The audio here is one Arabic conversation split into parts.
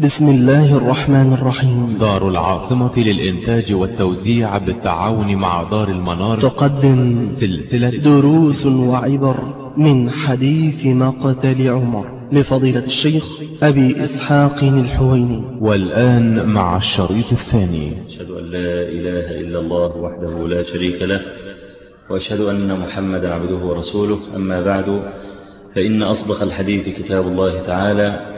بسم الله الرحمن الرحيم. دار العاصمة للإنتاج والتوزيع بالتعاون مع دار المنار. تقدم سلسلة دروس وعبر من حديث مقتل عمر لفضيلة الشيخ أبي إسحاق الحويني. والآن مع الشريط الثاني. أشهد أن لا إله إلا الله وحده لا شريك له وأشهد أن محمدا عبده ورسوله. أما بعد فإن أصدق الحديث كتاب الله تعالى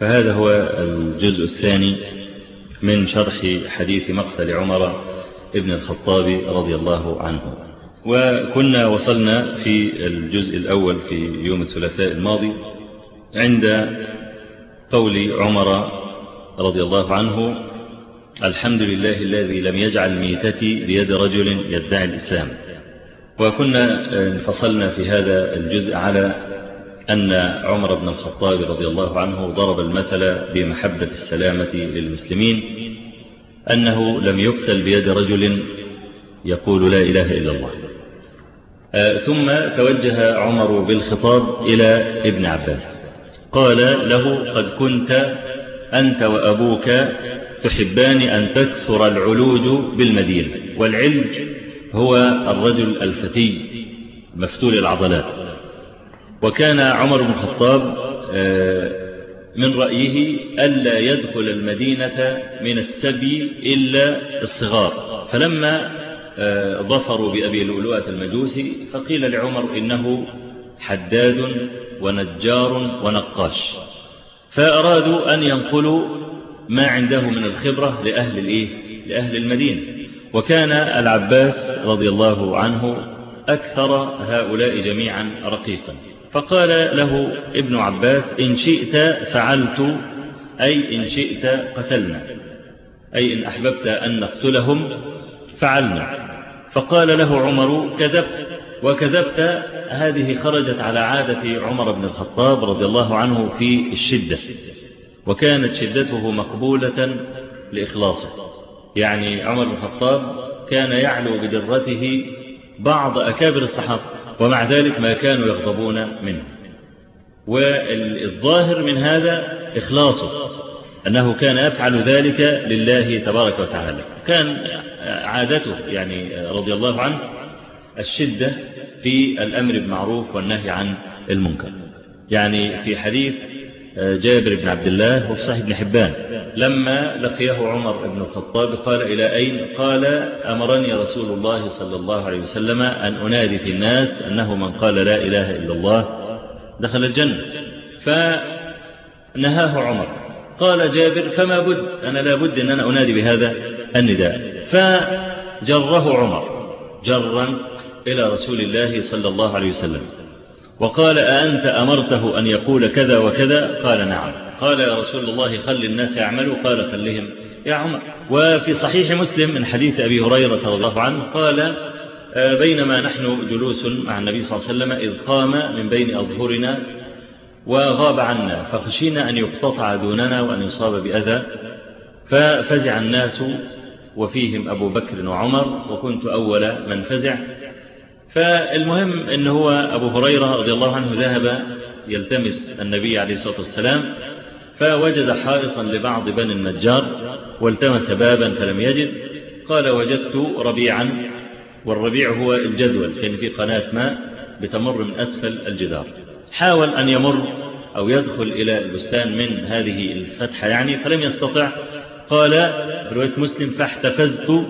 فهذا هو الجزء الثاني من شرح حديث مقتل عمر ابن الخطاب رضي الله عنه. وكنا وصلنا في الجزء الأول في يوم الثلاثاء الماضي عند قول عمر رضي الله عنه الحمد لله الذي لم يجعل ميتتي بيد رجل يدعي الإسلام. وكنا انفصلنا في هذا الجزء على أن عمر بن الخطاب رضي الله عنه ضرب المثل بمحبة السلامة للمسلمين أنه لم يقتل بيد رجل يقول لا إله إلا الله. ثم توجه عمر بالخطاب إلى ابن عباس. قال له قد كنت أنت وأبوك تحبان أن تكسر العلوج بالمدينة والعلج هو الرجل الفتي مفتول العضلات. وكان عمر بن الخطاب من رأيه ألا يدخل المدينة من السبي إلا الصغار. فلما ظفروا بأبي لؤلؤة المجوسي فقيل لعمر إنه حداد ونجار ونقاش. فأرادوا أن ينقلوا ما عنده من الخبرة لأهل, الإيه؟ لأهل المدينة. وكان العباس رضي الله عنه أكثر هؤلاء جميعا رقيقا. فقال له ابن عباس إن شئت فعلت أي إن شئت قتلنا أي إن أحببت أن نقتلهم فعلنا. فقال له عمر كذبت وكذبت هذه خرجت على عادة عمر بن الخطاب رضي الله عنه في الشدة وكانت شدته مقبولة لإخلاصه. يعني عمر بن الخطاب كان يعلو بدرته بعض أكابر الصحابة ومع ذلك ما كانوا يغضبون منه. والظاهر من هذا إخلاصه أنه كان يفعل ذلك لله تبارك وتعالى. كان عادته يعني رضي الله عنه الشدة في الأمر بالمعروف والنهي عن المنكر. يعني في حديث جابر بن عبد الله وفي صحيح ابن حبان. لما لقيه عمر بن الخطاب قال إلى أين؟ قال أمرني رسول الله صلى الله عليه وسلم أن أنادي في الناس أنه من قال لا إله إلا الله دخل الجنة. فنهاه عمر. قال جابر فما بد؟ أنا لا بد أن أنا أنادي بهذا النداء. فجره عمر جرا إلى رسول الله صلى الله عليه وسلم. وقال أأنت أمرته أن يقول كذا وكذا؟ قال نعم. قال يا رسول الله خل الناس يعملوا. قال خلهم يا عمر. وفي صحيح مسلم من حديث أبي هريرة رضي الله عنه قال بينما نحن جلوس مع النبي صلى الله عليه وسلم إذ قام من بين أظهرنا وغاب عنا فخشينا أن يقتطع دوننا وأن يصاب بأذى ففزع الناس وفيهم أبو بكر وعمر وكنت أول من فزع. فالمهم أن هو أبو هريرة رضي الله عنه ذهب يلتمس النبي عليه الصلاة والسلام فوجد حائطا لبعض بني النجار والتمس بابا فلم يجد قال وجدت ربيعا والربيع هو الجدول كان في قناة ماء بتمر من أسفل الجدار. حاول أن يمر أو يدخل إلى البستان من هذه الفتحة يعني فلم يستطع. قال برواية مسلم فاحتفزت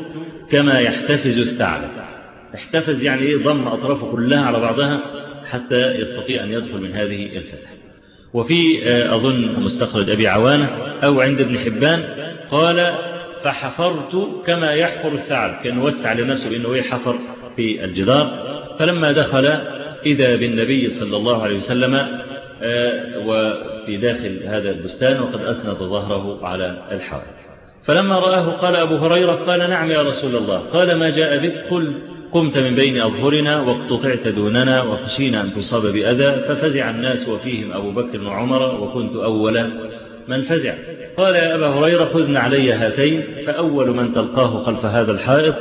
كما يحتفز الثعلب. احتفز يعني إيه ضم أطرافه كلها على بعضها حتى يستطيع أن يدخل من هذه الفتحة. وفي أظن مستخرج أبي عوانة أو عند ابن حبان قال فحفرت كما يحفر الثعلب كان وسع لنفسه بأنه يحفر في الجدار. فلما دخل إذا بالنبي صلى الله عليه وسلم وفي داخل هذا البستان وقد أسند ظهره على الحائط. فلما رآه قال أبو هريرة قال نعم يا رسول الله قال ما جاء بك قل قمت من بين أظهرنا واقتطعت دوننا وخشينا أن تصاب بأذى ففزع الناس وفيهم أبو بكر وعمر وكنت أول من فزع. قال يا أبا هريرة خذن علي هاتين فأول من تلقاه خلف هذا الحائط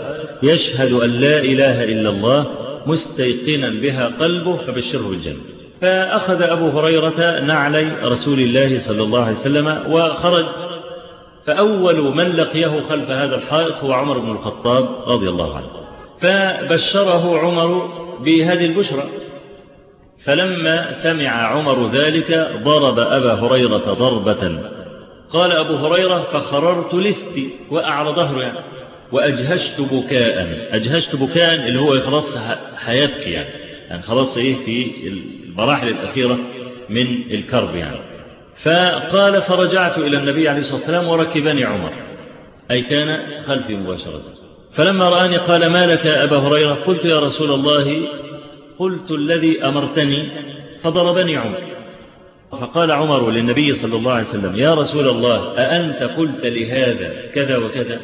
يشهد أن لا إله إلا الله مستيقنا بها قلبه فبشره بالجنة. فأخذ أبو هريرة نعلي رسول الله صلى الله عليه وسلم وخرج. فأول من لقيه خلف هذا الحائط هو عمر بن الخطاب رضي الله عنه. فبشره عمر بهذه البشرى. فلما سمع عمر ذلك ضرب أبا هريرة ضربة. قال أبو هريرة فخررت لستي وأعلى ظهره يعني. وأجهشت بكاء. أجهشت بكاء اللي هو خلاص هيبكي يعني. يعني خلاص إيه في المراحل الأخيرة من الكرب يعني. فقال فرجعت إلى النبي عليه الصلاة والسلام وركبني عمر. أي كان خلفي مباشرة. فلما رآني قال ما لك أبا هريرة؟ قلت يا رسول الله قلت الذي أمرتني فضربني عمر. فقال عمر للنبي صلى الله عليه وسلم يا رسول الله أأنت قلت لهذا كذا وكذا؟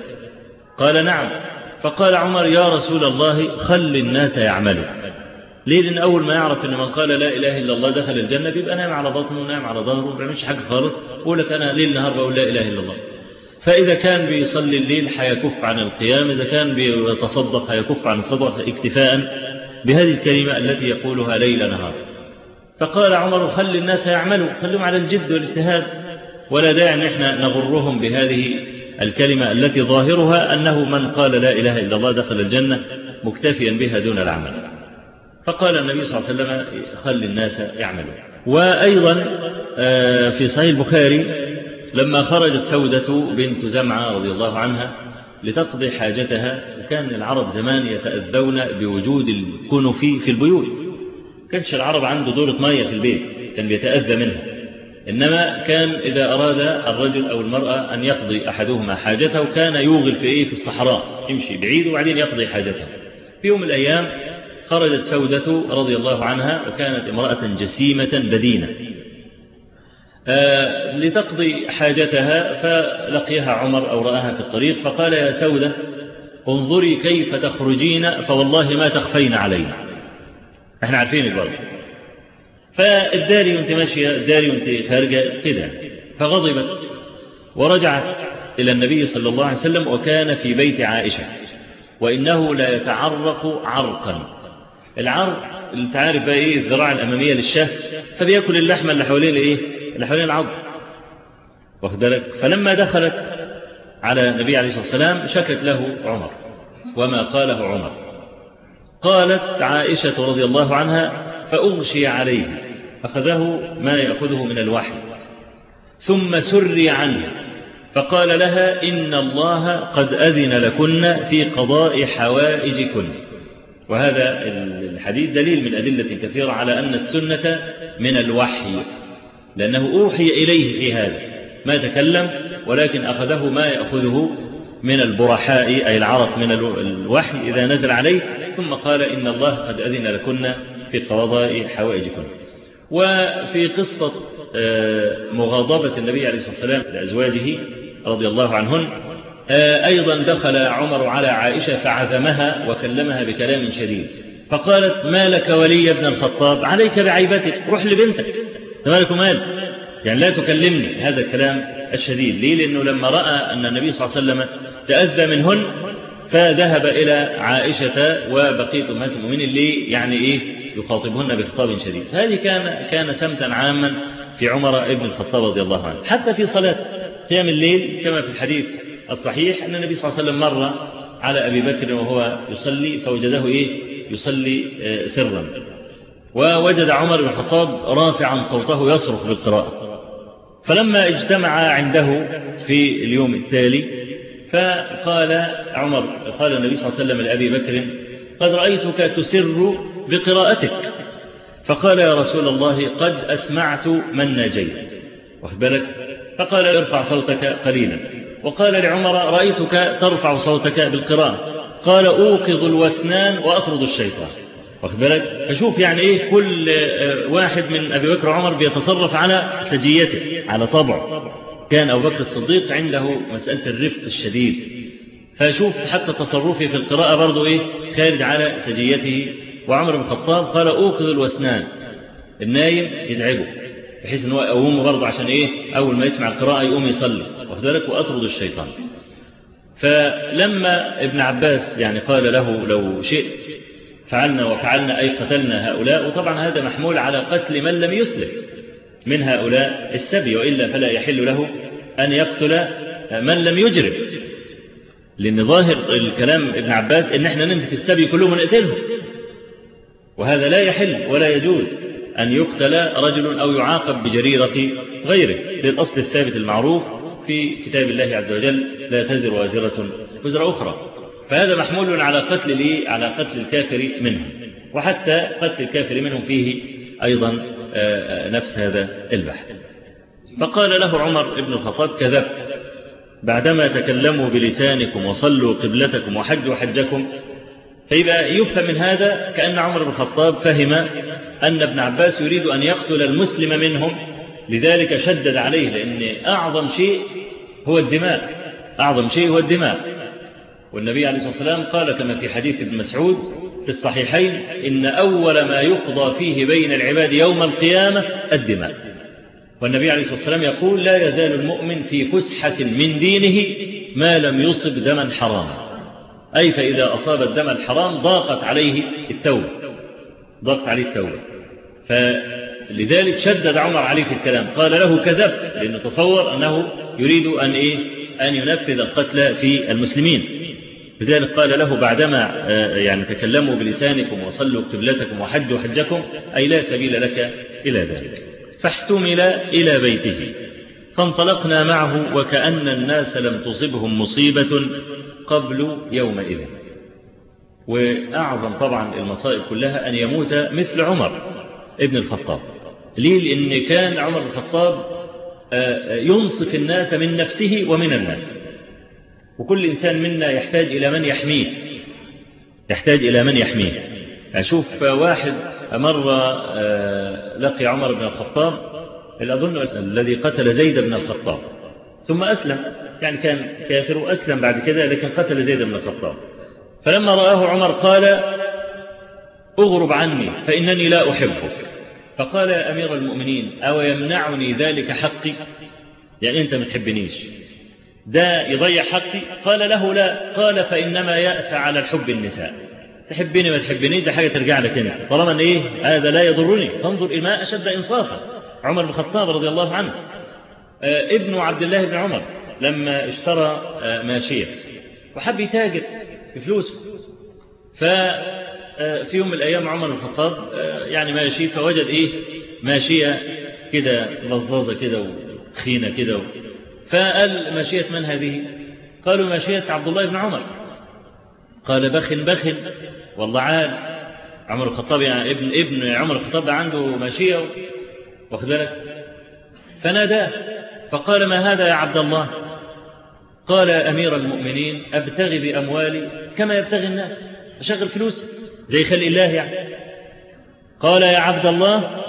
قال نعم. فقال عمر يا رسول الله خل الناس يعملوا. ليه لأن أول ما يعرف أن من قال لا إله إلا الله دخل الجنة بيبقى نام على بطنه ونام على ظهره ما بيعملش حاجة خالص يقول لك أنا ليل نهار بقول لا إله إلا الله. فإذا كان بيصلي الليل حيكف عن القيام إذا كان بيتصدق حيكف عن الصدقة اكتفاء بهذه الكلمة التي يقولها ليل نهار. فقال عمر خل الناس يعملوا؟ خلهم على الجد والاجتهاد. ولا داعي أن إحنا نغرهم بهذه الكلمة التي ظاهرها أنه من قال لا إله إلا الله دخل الجنة مكتفيا بها دون العمل. فقال النبي صلى الله عليه وسلم خل الناس يعملوا؟ وأيضا في صحيح البخاري لما خرجت سودة بنت زمعة رضي الله عنها لتقضي حاجتها وكان العرب زمان يتأذون بوجود الكنف في البيوت. كانش العرب عنده دورة مية في البيت كان بيتأذى منها. إنما كان إذا أراد الرجل أو المرأة أن يقضي أحدهما حاجته كان يوغل في إيه؟ في الصحراء يمشي بعيد وبعدين يقضي حاجته. في يوم من الأيام خرجت سودة رضي الله عنها وكانت امرأة جسيمة بدينة. لتقضي حاجتها فلقيها عمر أو رآها في الطريق فقال يا سودة انظري كيف تخرجين فوالله ما تخفين علينا. إحنا عارفين البرد فالداري وانت ماشية الداري وانت خارجة كده. فغضبت ورجعت إلى النبي صلى الله عليه وسلم وكان في بيت عائشة وإنه لا يتعرق عرقا. العرق انت عارف بقى إيه الذراع الأمامية للشاة فبيأكل اللحمة اللي حوالين الايه اللي العظم واخد فلما دخلت على النبي عليه الصلاة والسلام شكت له عمر وما قاله عمر. قالت عائشة رضي الله عنها فأغشي عليه أخذه ما يأخذه من الوحي. ثم سري عنه فقال لها إن الله قد أذن لكن في قضاء حوائجكن. وهذا الحديث دليل من أدلة كثيرة على أن السنة من الوحي. لأنه أوحي إليه في هذا. ما تكلم ولكن أخذه ما يأخذه من البرحاء أي العرق من الوحي إذا نزل عليه. ثم قال إن الله قد أذن لكن في قضاء حوائجكن. وفي قصة مغاضبة النبي عليه الصلاة والسلام لأزواجه رضي الله عنهن أيضا دخل عمر على عائشة فعزمها وكلمها بكلام شديد. فقالت ما لك ولي ابن الخطاب؟ عليك بعيبتك روح لبنتك. مالك مال يعني لا تكلمني هذا الكلام الشديد. ليه؟ لأنه لما رأى أن النبي صلى الله عليه وسلم تأذى منهن فذهب إلى عائشة وبقية أمهات المؤمنين اللي يعني إيه يخاطبهن بخطاب شديد. هذه كان كان سمتا عاما في عمر ابن الخطاب رضي الله عنه. حتى في صلاة قيام الليل كما في الحديث الصحيح أن النبي صلى الله عليه وسلم مر على أبي بكر وهو يصلي فوجده إيه؟ يصلي سرا. ووجد عمر بن الخطاب رافعا صوته يصرخ بالقراءة. فلما اجتمع عنده في اليوم التالي فقال عمر قال النبي صلى الله عليه وسلم لأبي بكر قد رأيتك تسر بقراءتك. فقال يا رسول الله قد أسمعت من نجيت واخد بالك؟ فقال ارفع صوتك قليلا. وقال لعمر رأيتك ترفع صوتك بالقراءة. قال أوقظ الوسنان وأطرد الشيطان. واخد بالك؟ فشوف يعني إيه كل واحد من أبي بكر وعمر بيتصرف على سجيته على طبعه. كان أبو بكر الصديق عنده مسألة الرفق الشديد. فشوف حتى تصرفه في القراءة برضه إيه؟ خارج على سجيته. وعمر بن الخطاب قال أوقظ الوسنان. النايم يزعجه بحيث إن هو يقومه برضه عشان إيه؟ أول ما يسمع القراءة يقوم يصلي. واخد بالك؟ وأطرد الشيطان. فلما ابن عباس يعني قال له لو شئت فعلنا وفعلنا أي قتلنا هؤلاء. وطبعا هذا محمول على قتل من لم يسلم من هؤلاء السبي وإلا فلا يحل له أن يقتل من لم يجرب لأن ظاهر الكلام ابن عباس إن إحنا نمسك السبي كلهم ونقتلهم وهذا لا يحل ولا يجوز أن يقتل رجل أو يعاقب بجريرة غيره. للأصل الثابت المعروف في كتاب الله عز وجل لا تزر وازرة وزر أخرى فهذا محمول على قتل على قتل الكافر منهم. وحتى قتل الكافر منهم فيه أيضا نفس هذا البحث. فقال له عمر بن الخطاب كذبت. بعدما تكلموا بلسانكم وصلوا قبلتكم وحجوا حجكم فيبقى يفهم من هذا كأن عمر بن الخطاب فهم أن ابن عباس يريد أن يقتل المسلم منهم. لذلك شدد عليه لأن أعظم شيء هو الدماء أعظم شيء هو الدماء. والنبي عليه الصلاة والسلام قال كما في حديث ابن مسعود في الصحيحين إن أول ما يقضى فيه بين العباد يوم القيامة الدماء. والنبي عليه الصلاة والسلام يقول لا يزال المؤمن في فسحة من دينه ما لم يصب دما حراما. أي فإذا أصاب الدم الحرام ضاقت عليه التوبة. ضاقت عليه التوبة. فلذلك شدد عمر عليه في الكلام. قال له كذب لأنه تصور أنه يريد أن, إيه؟ أن ينفذ القتل في المسلمين. لذلك قال له بعدما يعني تكلموا بلسانكم وصلوا قبلتكم وحجوا حجكم أي لا سبيل لك إلى ذلك. فاحتمل إلى بيته. فانطلقنا معه وكأن الناس لم تصبهم مصيبة قبل يومئذ. وأعظم طبعا المصائب كلها أن يموت مثل عمر ابن الخطاب. ليه؟ لأن كان عمر الخطاب ينصف الناس من نفسه ومن الناس. وكل إنسان منا يحتاج إلى من يحميه. يحتاج إلى من يحميه. أشوف واحد مرة لقي عمر بن الخطاب أظن الذي قتل زيد بن الخطاب. ثم أسلم. يعني كان كافر وأسلم بعد كده لكن قتل زيد بن الخطاب. فلما رآه عمر قال أغرب عني فإنني لا أحبك. فقال يا أمير المؤمنين أو يمنعني ذلك حقي؟ يعني أنت ما تحبنيش. ده يضيع حقي. قال له لا. قال فإنما يأسى على الحب النساء. تحبني ما تحبنيش ده حاجة ترجع لك انت طالما إن إيه؟ هذا لا يضرني. فانظر إلى ما أشد إنصافا. عمر بن الخطاب رضي الله عنه. آه ابن عبد الله بن عمر لما اشترى آه ماشية. وحب يتاجر بفلوسه ففي يوم من الأيام عمر بن الخطاب آه يعني ماشي فوجد إيه؟ ماشية كده لظلظة كده وتخينة كده فقال ماشية من هذه؟ قالوا ماشية عبد الله بن عمر. قال بخ بخ والله عال. عمر الخطاب يعني ابن ابن عمر الخطاب عنده ماشية واخد بالك؟ فناداه. فقال ما هذا يا عبد الله؟ قال أمير المؤمنين أبتغي بأموالي كما يبتغي الناس. أشغل فلوسي زي خلق الله يعني. قال يا عبد الله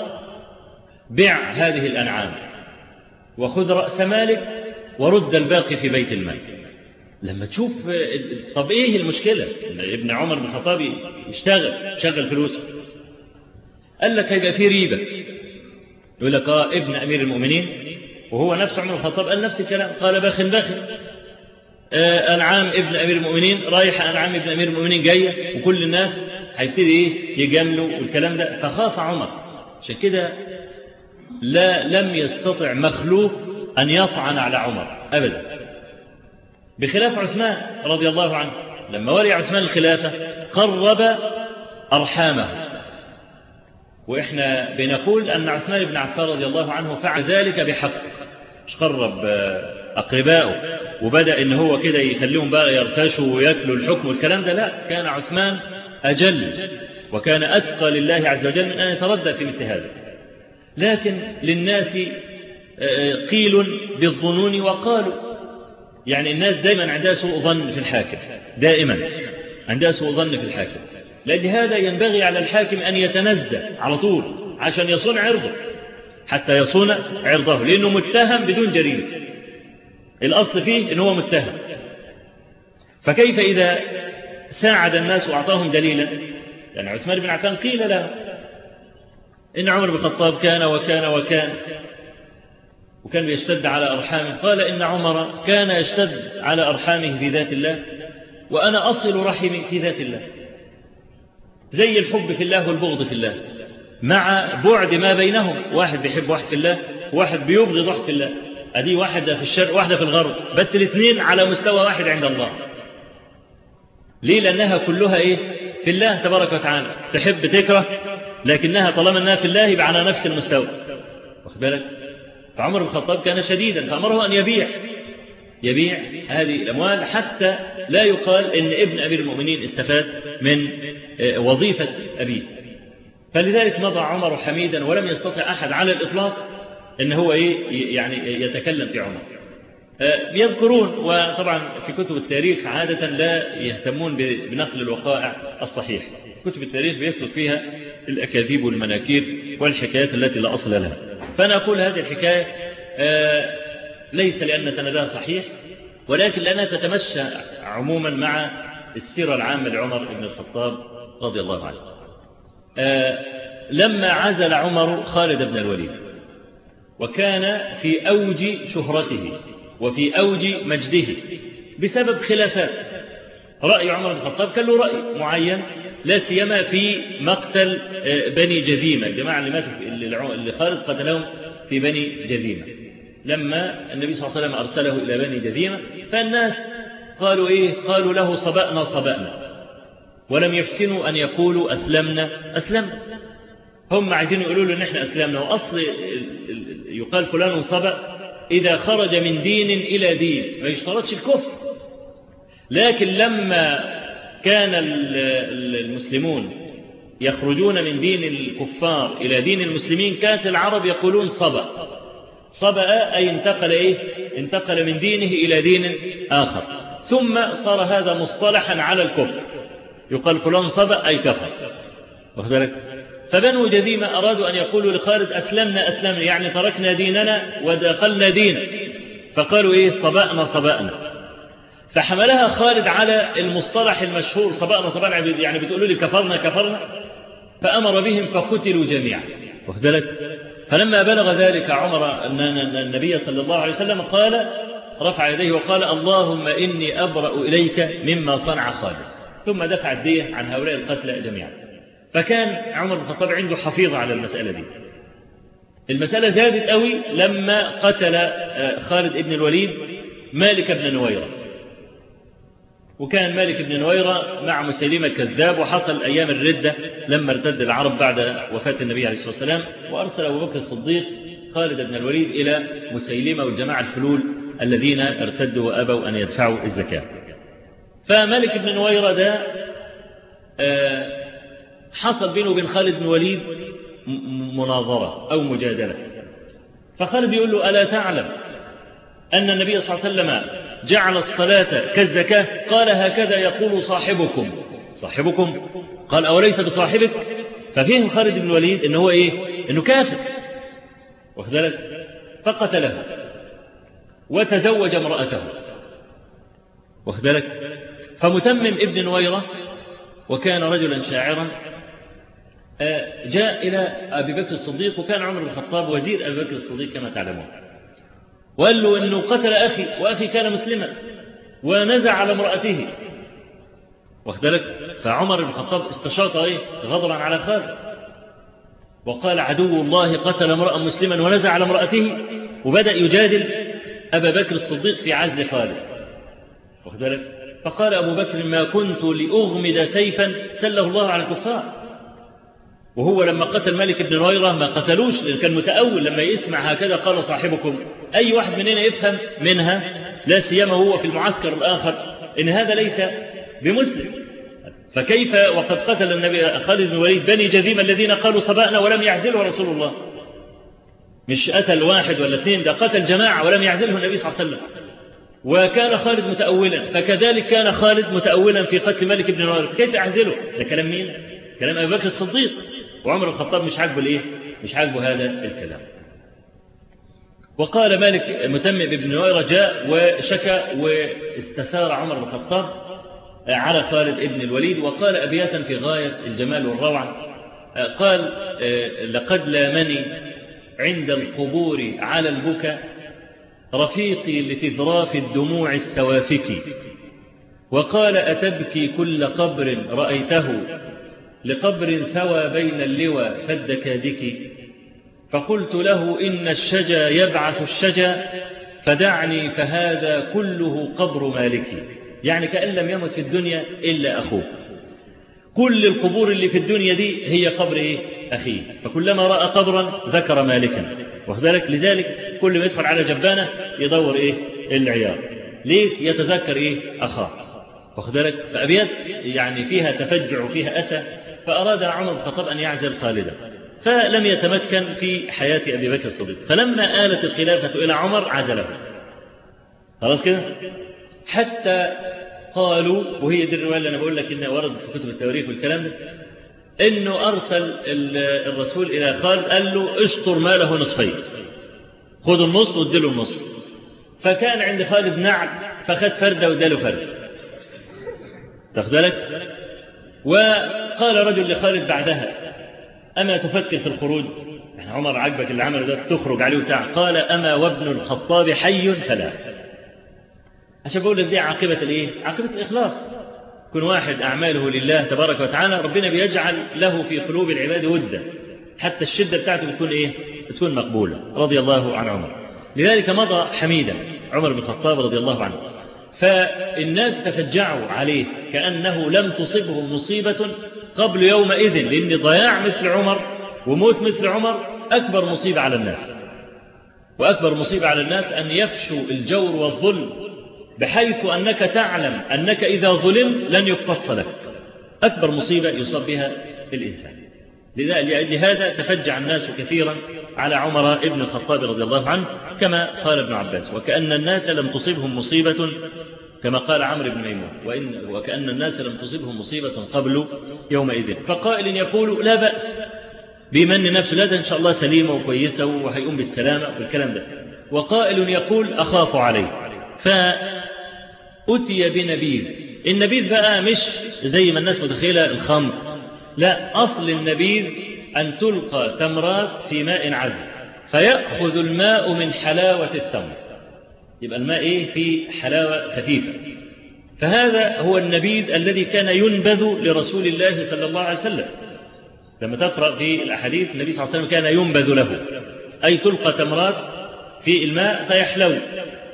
بع هذه الأنعام وخذ رأس مالك ورد الباقي في بيت المال. لما تشوف طب إيه المشكلة؟ ابن عمر بن الخطاب يشتغل شغل فلوسه قال لك هيبقى في ريبة. يقول لك آه ابن أمير المؤمنين. وهو نفس عمر الخطاب قال نفس الكلام. قال باخ باخ آه أنعام ابن أمير المؤمنين رايح أنعام ابن أمير المؤمنين جاية وكل الناس هيبتدي إيه؟ يجاملوا والكلام ده. فخاف عمر. عشان كده لا لم يستطع مخلوق أن يطعن على عمر. أبدا. بخلاف عثمان رضي الله عنه. لما ولي عثمان الخلافة قرب أرحامه. وإحنا بنقول أن عثمان بن عفان رضي الله عنه فعل ذلك بحق. مش قرب أقربائه وبدأ إن هو كده يخليهم بقى يرتشوا ويأكلوا الحكم والكلام ده. لا كان عثمان أجل وكان أتقى لله عز وجل من أن يتردى في مثل هذا. لكن للناس قيل بالظنون وقالوا. يعني الناس دائما عندها سوء ظن في الحاكم دائما عندها سوء ظن في الحاكم. لأن هذا ينبغي على الحاكم أن يتنزه على طول عشان يصون عرضه حتى يصون عرضه لأنه متهم بدون جريمة. الأصل فيه إن هو متهم. فكيف إذا ساعد الناس وأعطاهم دليلا؟ يعني عثمان بن عفان قيل له إن عمر بن الخطاب كان وكان وكان. وكان يشتد على أرحامه. قال إن عمر كان يشتد على أرحامه في ذات الله وأنا أصل رحمي في ذات الله. زي الحب في الله والبغض في الله. مع بعد ما بينهم واحد بيحب واحد في الله واحد بيبغض واحد في الله. أدي واحدة في الشرق واحدة في الغرب بس الاثنين على مستوى واحد عند الله. ليه؟ لأنها كلها إيه؟ في الله تبارك وتعالى. تحب تكره لكنها طالما أنها في الله يبقى على نفس المستوى. واخد بالك؟ فعمر بن الخطاب كان شديدا فأمره أن يبيع. يبيع هذه الأموال حتى لا يقال إن ابن أمير المؤمنين استفاد من وظيفة أبيه. فلذلك مضى عمر حميدا ولم يستطع أحد على الإطلاق إن هو إيه يعني يتكلم في عمر. يذكرون وطبعا في كتب التاريخ عادة لا يهتمون بنقل الوقائع الصحيح. كتب التاريخ بيكتب فيها الأكاذيب والمناكير والحكايات التي لا أصل لها. فأنا أقول هذه الحكاية ليس لأن سندها صحيح ولكن لأنها تتمشى عموما مع السيرة العامة لعمر بن الخطاب رضي الله عنه. لما عزل عمر خالد بن الوليد وكان في أوج شهرته وفي أوج مجده بسبب خلافات. رأي عمر بن الخطاب كان له رأي معين لا سيما في مقتل بني جذيمة. الجماعة اللي ماتوا اللي خالد قتلهم في بني جذيمة. لما النبي صلى الله عليه وسلم أرسله إلى بني جذيمة فالناس قالوا إيه؟ قالوا له صبأنا صبأنا. ولم يحسنوا أن يقولوا أسلمنا أسلمنا. هم عايزين يقولوا له إن إحنا أسلمنا. وأصل يقال فلان صبأ إذا خرج من دين إلى دين. ما يشترطش الكفر. لكن لما كان المسلمون يخرجون من دين الكفار إلى دين المسلمين. كانت العرب يقولون صبأ. صبأ أي انتقل إيه؟ انتقل من دينه إلى دين آخر. ثم صار هذا مصطلحا على الكفر. يقال فلان صبأ أي كفر. واخذلك فبنو جذيمة أرادوا أن يقولوا لخالد أسلمنا أسلمنا. يعني تركنا ديننا ودخلنا دين فقالوا إيه؟ صبأنا صبأنا. فحملها خالد على المصطلح المشهور صبأنا صبأنا يعني بتقولوا لي كفرنا كفرنا فأمر بهم فقتلوا جميعا. واخذلك فلما بلغ ذلك عمر النبي صلى الله عليه وسلم قال رفع يديه وقال اللهم إني أبرأ إليك مما صنع خالد. ثم دفع الدية عن هؤلاء القتلى جميعا. فكان عمر بن الخطاب عنده حفيظة على المسألة دي. المسألة زادت قوي لما قتل خالد بن الوليد مالك بن نويرة. وكان مالك بن نويرة مع مسيلمة الكذاب وحصل أيام الردة لما ارتد العرب بعد وفاة النبي عليه الصلاة والسلام وأرسل أبو بكر الصديق خالد بن الوليد إلى مسيلمة والجماعة الفلول الذين ارتدوا وأبوا أن يدفعوا الزكاة. فمالك بن نويرة ده حصل بينه وبين خالد بن الوليد مناظرة أو مجادلة. فخالد بيقول له ألا تعلم؟ أن النبي صلى الله عليه وسلم جعل الصلاة كالزكاة قال هكذا يقول صاحبكم. صاحبكم؟ قال أوليس بصاحبك؟ ففهم خالد بن الوليد هو إيه؟ إنه كافر. واخذلك فقتله. وتزوج امرأته. واخذلك فمتمم ابن نويرة وكان رجلا شاعرا جاء إلى أبي بكر الصديق وكان عمر بن الخطاب وزير أبي بكر الصديق كما تعلمون. وقال له أنه قتل أخي وأخي كان مسلما ونزع على امرأته. واخذلك فعمر بن الخطاب استشاط إيه؟ غضبا على خالد وقال عدو الله قتل امرأ مسلما ونزع على امرأته وبدأ يجادل أبا بكر الصديق في عزل خالد واخذلك فقال أبو بكر ما كنت لأغمد سيفا سله الله على الكفار. وهو لما قتل مالك بن نويرة ما قتلوش لأن كان متأول لما يسمع هكذا قال صاحبكم. أي واحد مننا يفهم منها لا سيما هو في المعسكر الآخر إن هذا ليس بمسلم. فكيف وقد قتل النبي خالد بن الوليد بني جذيم الذين قالوا صبأنا ولم يعزله رسول الله؟ مش قتل واحد ولا اثنين ده قتل جماعة ولم يعزله النبي صلى الله عليه وسلم. وكان خالد متأولا فكذلك كان خالد متأولا في قتل مالك بن نويرة فكيف أعزله؟ ده كلام مين؟ كلام أبي بكر الصديق. وعمر الخطاب مش عاجبه الإيه؟ مش عاجبه هذا الكلام. وقال مالك متمم بن نويرة جاء وشكى واستثار عمر بن الخطاب على خالد بن الوليد وقال أبياتا في غاية الجمال والروعة. قال لقد لامني عند القبور على البكاء رفيقي لتذراف الدموع السوافك وقال أتبكي كل قبر رأيته لقبر ثوى بين اللوى فالدكادك فقلت له إن الشجا يبعث الشجا فدعني فهذا كله قبر مالكي. يعني كأن لم يمت في الدنيا إلا أخوه كل القبور اللي في الدنيا دي هي قبر إيه؟ أخيه. فكلما رأى قبرا ذكر مالكا. وذلك لذلك كل ما يدخل على جبانة يدور إيه؟ العيار ليه؟ يتذكر إيه؟ أخاه. وذلك فأبيات يعني فيها تفجع وفيها أسى فأراد عمر الخطاب أن يعزل خالدا فلم يتمكن في حياة أبي بكر الصديق. فلما آلت الخلافة إلى عمر عزله. خلاص كده؟ حتى قالوا وهي دي الرواية اللي أنا بقول لك إنها وردت في كتب التواريخ والكلام ده إنه أرسل الرسول إلى خالد قال له اشطر ماله نصفين. خذ النص واديله النص. فكان عند خالد نعم فخد فردة واداله فردة تاخد بالك؟ وقال رجل لخالد بعدها أما تفكر في الخروج؟ يعني عمر عجبك اللي عمله ده تخرج عليه وبتاع قال أما وابن الخطاب حي؟ فلا. عشان بقول لك دي عاقبة الإيه؟ عاقبة الإخلاص. كل واحد أعماله لله تبارك وتعالى ربنا بيجعل له في قلوب العباد ودة. حتى الشدة بتاعته بتكون إيه؟ بتكون مقبولة. رضي الله عن عمر. لذلك مضى حميدا عمر بن الخطاب رضي الله عنه. فالناس تفجعوا عليه كأنه لم تصبه مصيبة قبل يومئذ لأن ضياع مثل عمر وموت مثل عمر أكبر مصيبة على الناس. وأكبر مصيبة على الناس أن يفشوا الجور والظلم بحيث أنك تعلم أنك إذا ظلم لن يقتص لك. أكبر مصيبة يصاب بها الإنسان. لهذا تفجع الناس كثيرا على عمر ابن الخطاب رضي الله عنه كما قال ابن عباس. وكأن الناس لم تصبهم مصيبة كما قال عمرو بن ميمون وإن وكأن الناس لم تصبهم مصيبة قبل يومئذ. فقائل يقول لا بأس بمن نفسه لا ده إن شاء الله سليمة وكويسة وهيقوم بالسلامة والكلام ده. وقائل يقول أخاف عليه. فأتي بنبيذ. النبيذ بقى مش زي ما الناس متخيلة الخمر. لا أصل النبيذ أن تلقى تمرات في ماء عذب فيأخذ الماء من حلاوة التمر. يبقى الماء إيه؟ في حلاوة خفيفة. فهذا هو النبيذ الذي كان ينبذ لرسول الله صلى الله عليه وسلم. لما تقرأ في الأحاديث النبي صلى الله عليه وسلم كان ينبذ له. أي تلقى تمرات في الماء فيحلو.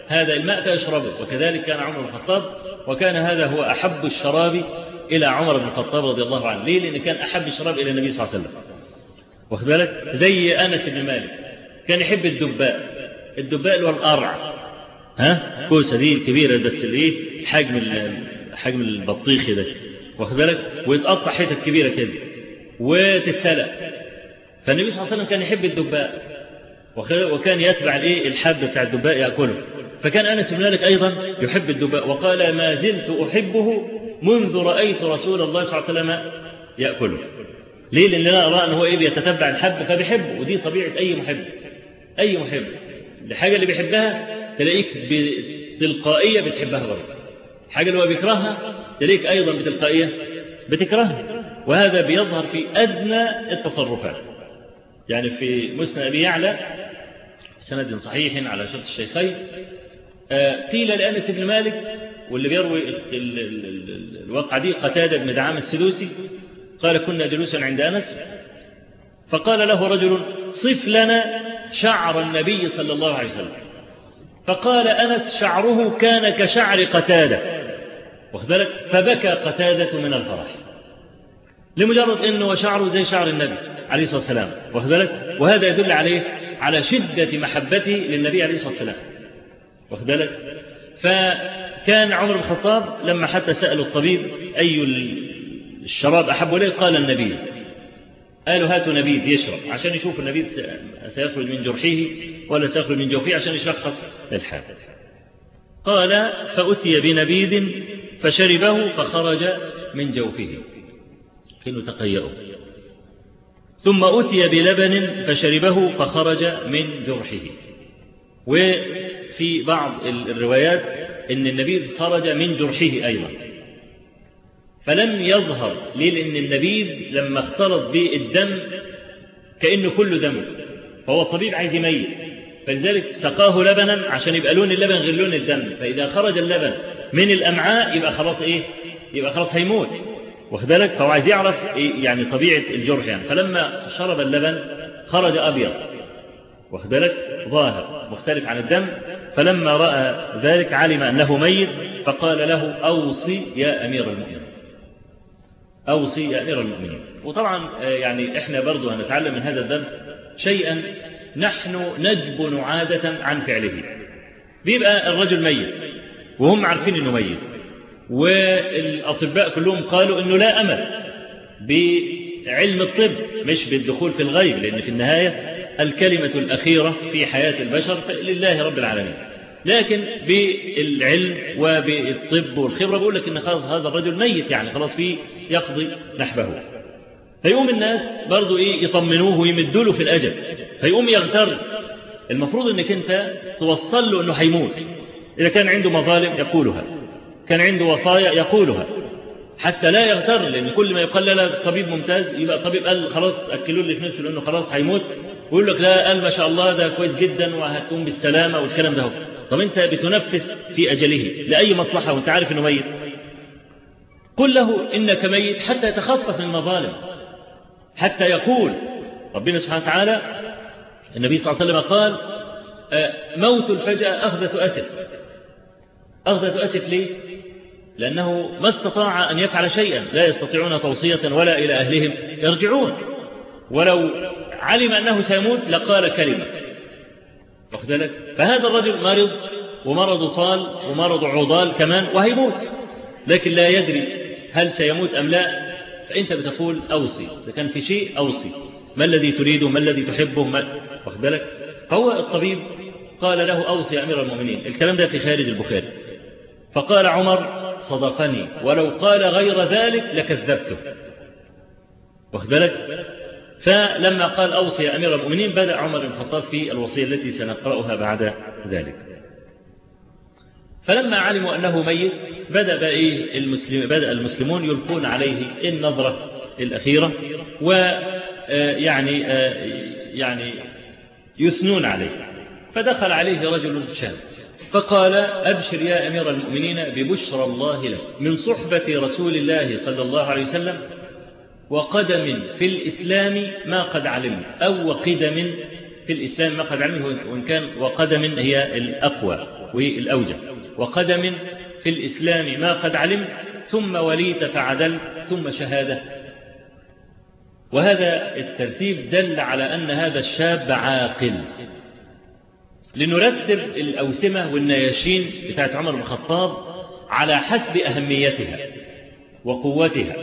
هذا الماء فيشربه. وكذلك كان عمر بن الخطاب وكان هذا هو أحب الشراب إلى عمر بن الخطاب رضي الله عنه. ليه؟ لأن كان أحب الشراب إلى النبي صلى الله عليه وسلم. بالك؟ زي أنس بن مالك. كان يحب الدباء. الدباء اللي هو القرع ها؟ كوسة دي كبيرة بس الايه حجم حجم البطيخ ده واخد بالك؟ ويتقطع حتت كبيرة كده وتتسلق. فالنبي صلى الله عليه وسلم كان يحب الدباء. وكان يتبع الايه الحب بتاع الدباء يأكله. فكان أنس بن مالك أيضا يحب الدباء. وقال ما زلت أحبه منذ رأيت رسول الله صلى الله عليه وسلم يأكله. ليه؟ لأن أنا أرى ان هو إيه بيتتبع الحب فبيحبه. ودي طبيعة أي محب. أي محب. الحاجة اللي بيحبها تلاقيك بتلقائية بتحبها برضه الحاجة اللي هو بيكرهها تلاقيك أيضا بتلقائية بتكرهها. وهذا بيظهر في أدنى التصرفات. يعني في مسند أبي يعلى سند صحيح على شرط الشيخين قيل لأنس بن مالك واللي بيروي الواقعة دي قتادة بن دعام السدوسي قال كنا جلوسا عند أنس. فقال له رجل صف لنا شعر النبي صلى الله عليه وسلم. فقال أنس شعره كان كشعر واخذلك فبكى قتادة من الفرح. لمجرد إنه شعره زي شعر النبي عليه الصلاة والسلام. واخذلك وهذا يدل عليه على شدة محبته للنبي عليه الصلاة والسلام. واخذلك فكان عمر بن الخطاب لما حتى سألوا الطبيب أي الشراب أحب إليه؟ قال النبي. قالوا هاتوا نبيذ يشرب. عشان يشوف النبيذ سيخرج من جرحه ولا سيخرج من جوفه عشان يشخص الحال. قال فأتي بنبيذ فشربه فخرج من جوفه. كانوا تقيأوا ثم أتي بلبن فشربه فخرج من جرحه. وفي بعض الروايات أن النبيذ خرج من جرحه أيضا. فلم يظهر ليه لأن النبيذ لما اختلط به الدم كأنه كله دم فهو الطبيب عايز يميز فلذلك سقاه لبنا عشان يبقى لون اللبن غير لون الدم. فإذا خرج اللبن من الأمعاء يبقى خلاص إيه؟ يبقى خلاص هيموت. واخد بالك؟ فهو عايز يعرف إيه يعني طبيعة الجرح يعني. فلما شرب اللبن خرج أبيض. واخد بالك؟ ظاهر مختلف عن الدم. فلما رأى ذلك علم أنه ميت فقال له أوصي يا أمير المؤمنين. أوصي أمير المؤمنين وطبعا يعني إحنا برضو هنتعلم من هذا الدرس شيئا نحن نجبن عادة عن فعله. بيبقى الرجل ميت وهم عارفين أنه ميت والأطباء كلهم قالوا أنه لا أمل بعلم الطب مش بالدخول في الغيب لأن في النهاية الكلمة الأخيرة في حياة البشر لله رب العالمين. لكن بالعلم وبالطب والخبرة بقول لك إن خلاص هذا الرجل ميت يعني خلاص فيه يقضي نحبه. فيقوم الناس برضو إيه يطمنوه ويمدوا له في الأجل. فيقوم يغتر. المفروض أنك أنت توصل له أنه هيموت إذا كان عنده مظالم يقولها. كان عنده وصايا يقولها. حتى لا يغتر لأن كل ما يقال لا طبيب ممتاز يبقى طبيب قال خلاص أكلوا لي في نفسه لأنه خلاص هيموت ويقول لك لا قال ما شاء الله ده كويس جدا وهتقوم بالسلامة والكلام ده هو. طب أنت بتنفس في أجله لأي مصلحة؟ وأنت عارف أنه ميت. قل له إنك ميت حتى يتخفف من المظالم حتى يقول ربنا سبحانه وتعالى النبي صلى الله عليه وسلم قال موت الفجأة أخذة أسف. أخذة أسف ليه؟ لأنه ما استطاع أن يفعل شيئا لا يستطيعون توصية ولا إلى أهلهم يرجعون. ولو علم أنه سيموت لقال كلمة. واخذلك فهذا الرجل مرض ومرض طال ومرض عضال كمان وهيموت لكن لا يدري هل سيموت أم لا. فأنت بتقول أوصي. إذا كان في شيء أوصي. ما الذي تريده؟ ما الذي تحبه؟ ما واخذلك. فهو الطبيب قال له أوصي يا أمير المؤمنين. الكلام ده في خارج البخاري. فقال عمر صدقني ولو قال غير ذلك لكذبته. واخذلك؟ فلما قال أوصي أمير المؤمنين بدأ عمر بن الخطاب في الوصية التي سنقرأها بعد ذلك. فلما علموا أنه ميت بدأ بقى إيه المسلم بدأ المسلمون يلقون عليه النظرة الأخيرة ويعني يعني يثنون عليه. فدخل عليه رجل شاب فقال أبشر يا أمير المؤمنين ببشرى الله لك من صحبة رسول الله صلى الله عليه وسلم وقدم في الإسلام ما قد علمنا أو وقدم في الإسلام ما قد علمه وإن كان وقدم هي الأقوى والأوجه. وقدم في الإسلام ما قد علم ثم وليت فعدل ثم شهادة. وهذا الترتيب دل على أن هذا الشاب عاقل. لنرتب الأوسمة والنياشين بتاعت عمر بن الخطاب على حسب أهميتها وقوتها.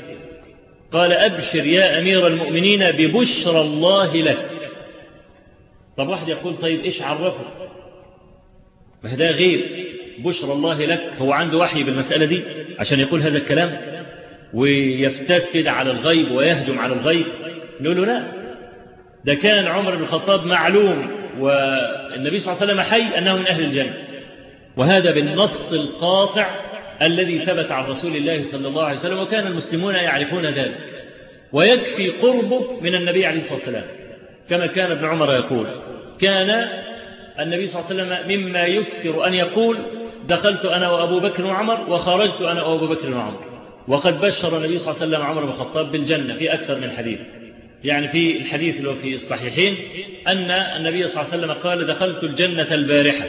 قال أبشر يا أمير المؤمنين ببشرى الله لك. طب واحد يقول طيب إيش عرفه؟ ما ده غير بشرى الله لك. هو عنده وحي بالمسألة دي عشان يقول هذا الكلام ويفتات كده على الغيب ويهجم على الغيب. نقول له لا. ده كان عمر بن الخطاب معلوم والنبي صلى الله عليه وسلم حي أنه من أهل الجنة. وهذا بالنص القاطع الذي ثبت عن رسول الله صلى الله عليه وسلم وكان المسلمون يعرفون ذلك. ويكفي قربه من النبي عليه الصلاة والسلام كما كان ابن عمر يقول كان النبي صلى الله عليه وسلم مما يكثر أن يقول دخلت أنا وأبو بكر وعمر وخرجت أنا وأبو بكر وعمر. وقد بشر النبي صلى الله عليه وسلم عمر بن الخطاب بالجنة في أكثر من حديث. يعني في الحديث اللي في الصحيحين أن النبي صلى الله عليه وسلم قال دخلت الجنة البارحة.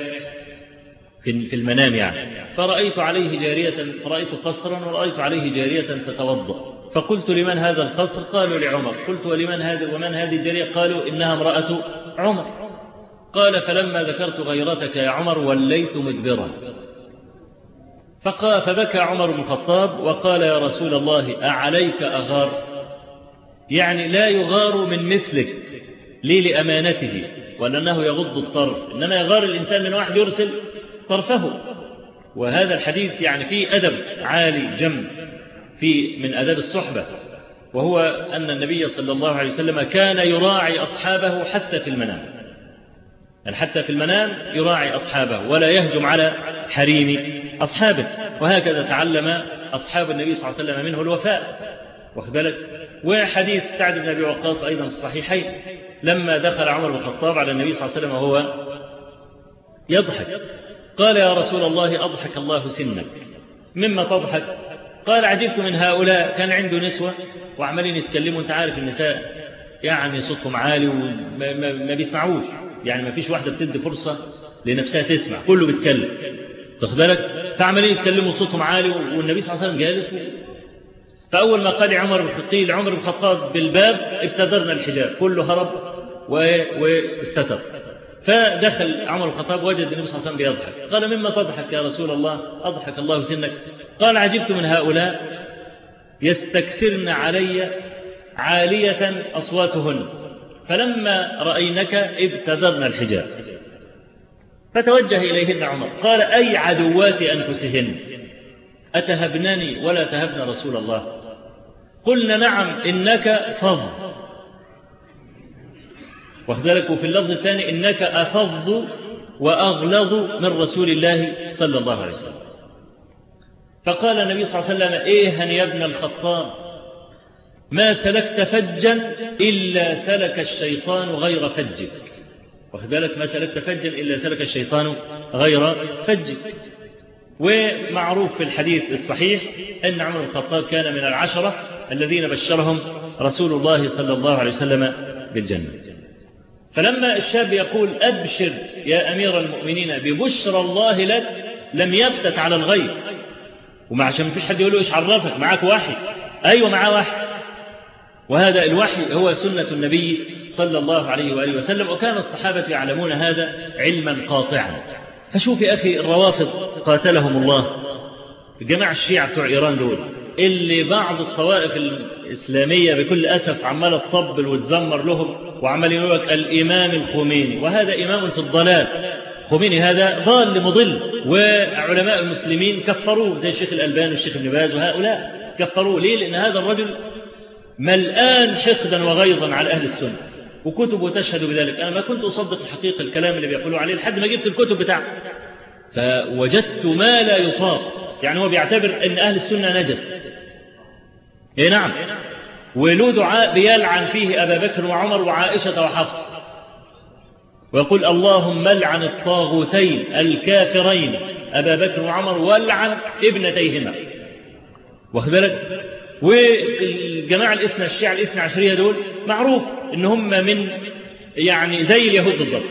في المنام يعني. فرأيت عليه جارية فرأيت قصرا ورأيت عليه جارية تتوضأ. فقلت لمن هذا القصر؟ قالوا لعمر. قلت ولمن هذا ومن هذه الجارية؟ قالوا إنها امرأة عمر. قال فلما ذكرت غيرتك يا عمر وليت مدبرا. فقال فبكى عمر بن الخطاب وقال يا رسول الله أعليك أغار؟ يعني لا يغار من مثلك لي لأمانته ولأنه يغض الطرف. إنما يغار الإنسان من واحد يرسل طرفه. وهذا الحديث يعني فيه أدب عالي جم في من أداب الصحبة. وهو أن النبي صلى الله عليه وسلم كان يراعي أصحابه حتى في المنام. يعني حتى في المنام يراعي أصحابه ولا يهجم على حريم أصحابه. وهكذا تعلم أصحاب النبي صلى الله عليه وسلم منه الوفاء. واخد بالك؟ وحديث سعد بن أبي وقاص أيضا في الصحيحين. لما دخل عمر بن الخطاب على النبي صلى الله عليه وسلم وهو يضحك. قال يا رسول الله أضحك الله سنك. مما تضحك؟ قال عجبت من هؤلاء. كان عنده نسوة. وعمالين يتكلموا انت عارف النساء يعني صوتهم عالي وما ما ما بيسمعوش. يعني ما فيش واحدة بتدي فرصة لنفسها تسمع. كله بيتكلم. تاخد بالك؟ فعمالين يتكلموا صوتهم عالي والنبي صلى الله عليه وسلم جالس. فأول ما قال عمر بن قيل عمر بن الخطاب بالباب ابتدرنا الحجاب. كله هرب واستتر فدخل عمر الخطاب وجد النبي صلى الله عليه وسلم بيضحك. قال مما تضحك يا رسول الله؟ أضحك الله سنك. قال عجبت من هؤلاء؟ يستكثرن علي عالية أصواتهن فلما رأينك ابتدرن الحجاب. فتوجه إليهن عمر قال أي عدوات أنفسهن؟ أتهبنني ولا تهبن رسول الله. قلنا نعم إنك فظ. واخذلك وفي اللفظ الثاني إنك أفظ وأغلظ من رسول الله صلى الله عليه وسلم. فقال النبي صلى الله عليه وسلم إيها يا ابن الخطاب ما سلكت فجا إلا سلك الشيطان غير فجك. واخذلك ما سلكت فجا إلا سلك الشيطان غير فجك. ومعروف في الحديث الصحيح أن عمر الخطاب كان من العشرة الذين بشرهم رسول الله صلى الله عليه وسلم بالجنة. فلما الشاب يقول أبشر يا أمير المؤمنين ببشرى الله لك لم يفتت على الغيب. وما عشان فيش حد يقول له إيش عرفك معاك وحي. أيوة معاه وحي. وهذا الوحي هو سنة النبي صلى الله عليه وآله وسلم وكان الصحابة يعلمون هذا علما قاطعا. فشوف يا أخي الروافض قاتلهم الله. جماعة الشيعة بتوع إيران دول. اللي بعض الطوائف الإسلامية بكل أسف عمالة تطبل وتزمر لهم وعمال يقول لك الإمام الخميني وهذا إمام في الضلال. خميني هذا ضال مضل وعلماء المسلمين كفروه زي الشيخ الألباني والشيخ ابن باز وهؤلاء كفروه. ليه؟ لأن هذا الرجل ملآن شقدا وغيظا على أهل السنة وكتبه تشهد بذلك. أنا ما كنت أصدق الحقيقة الكلام اللي بيقولوا عليه لحد ما جبت الكتب بتاعته فوجدت ما لا يطاق. يعني هو بيعتبر أن أهل السنة نجس. إيه نعم. وله دعاء بيلعن فيه أبا بكر وعمر وعائشة وحفصة ويقول اللهم لعن الطاغوتين الكافرين أبا بكر وعمر والعن ابنتيهما. واخد بالك؟ والجماعة الإثنى الشيعة الإثنى عشرية دول معروف إن هم من يعني زي اليهود بالضبط.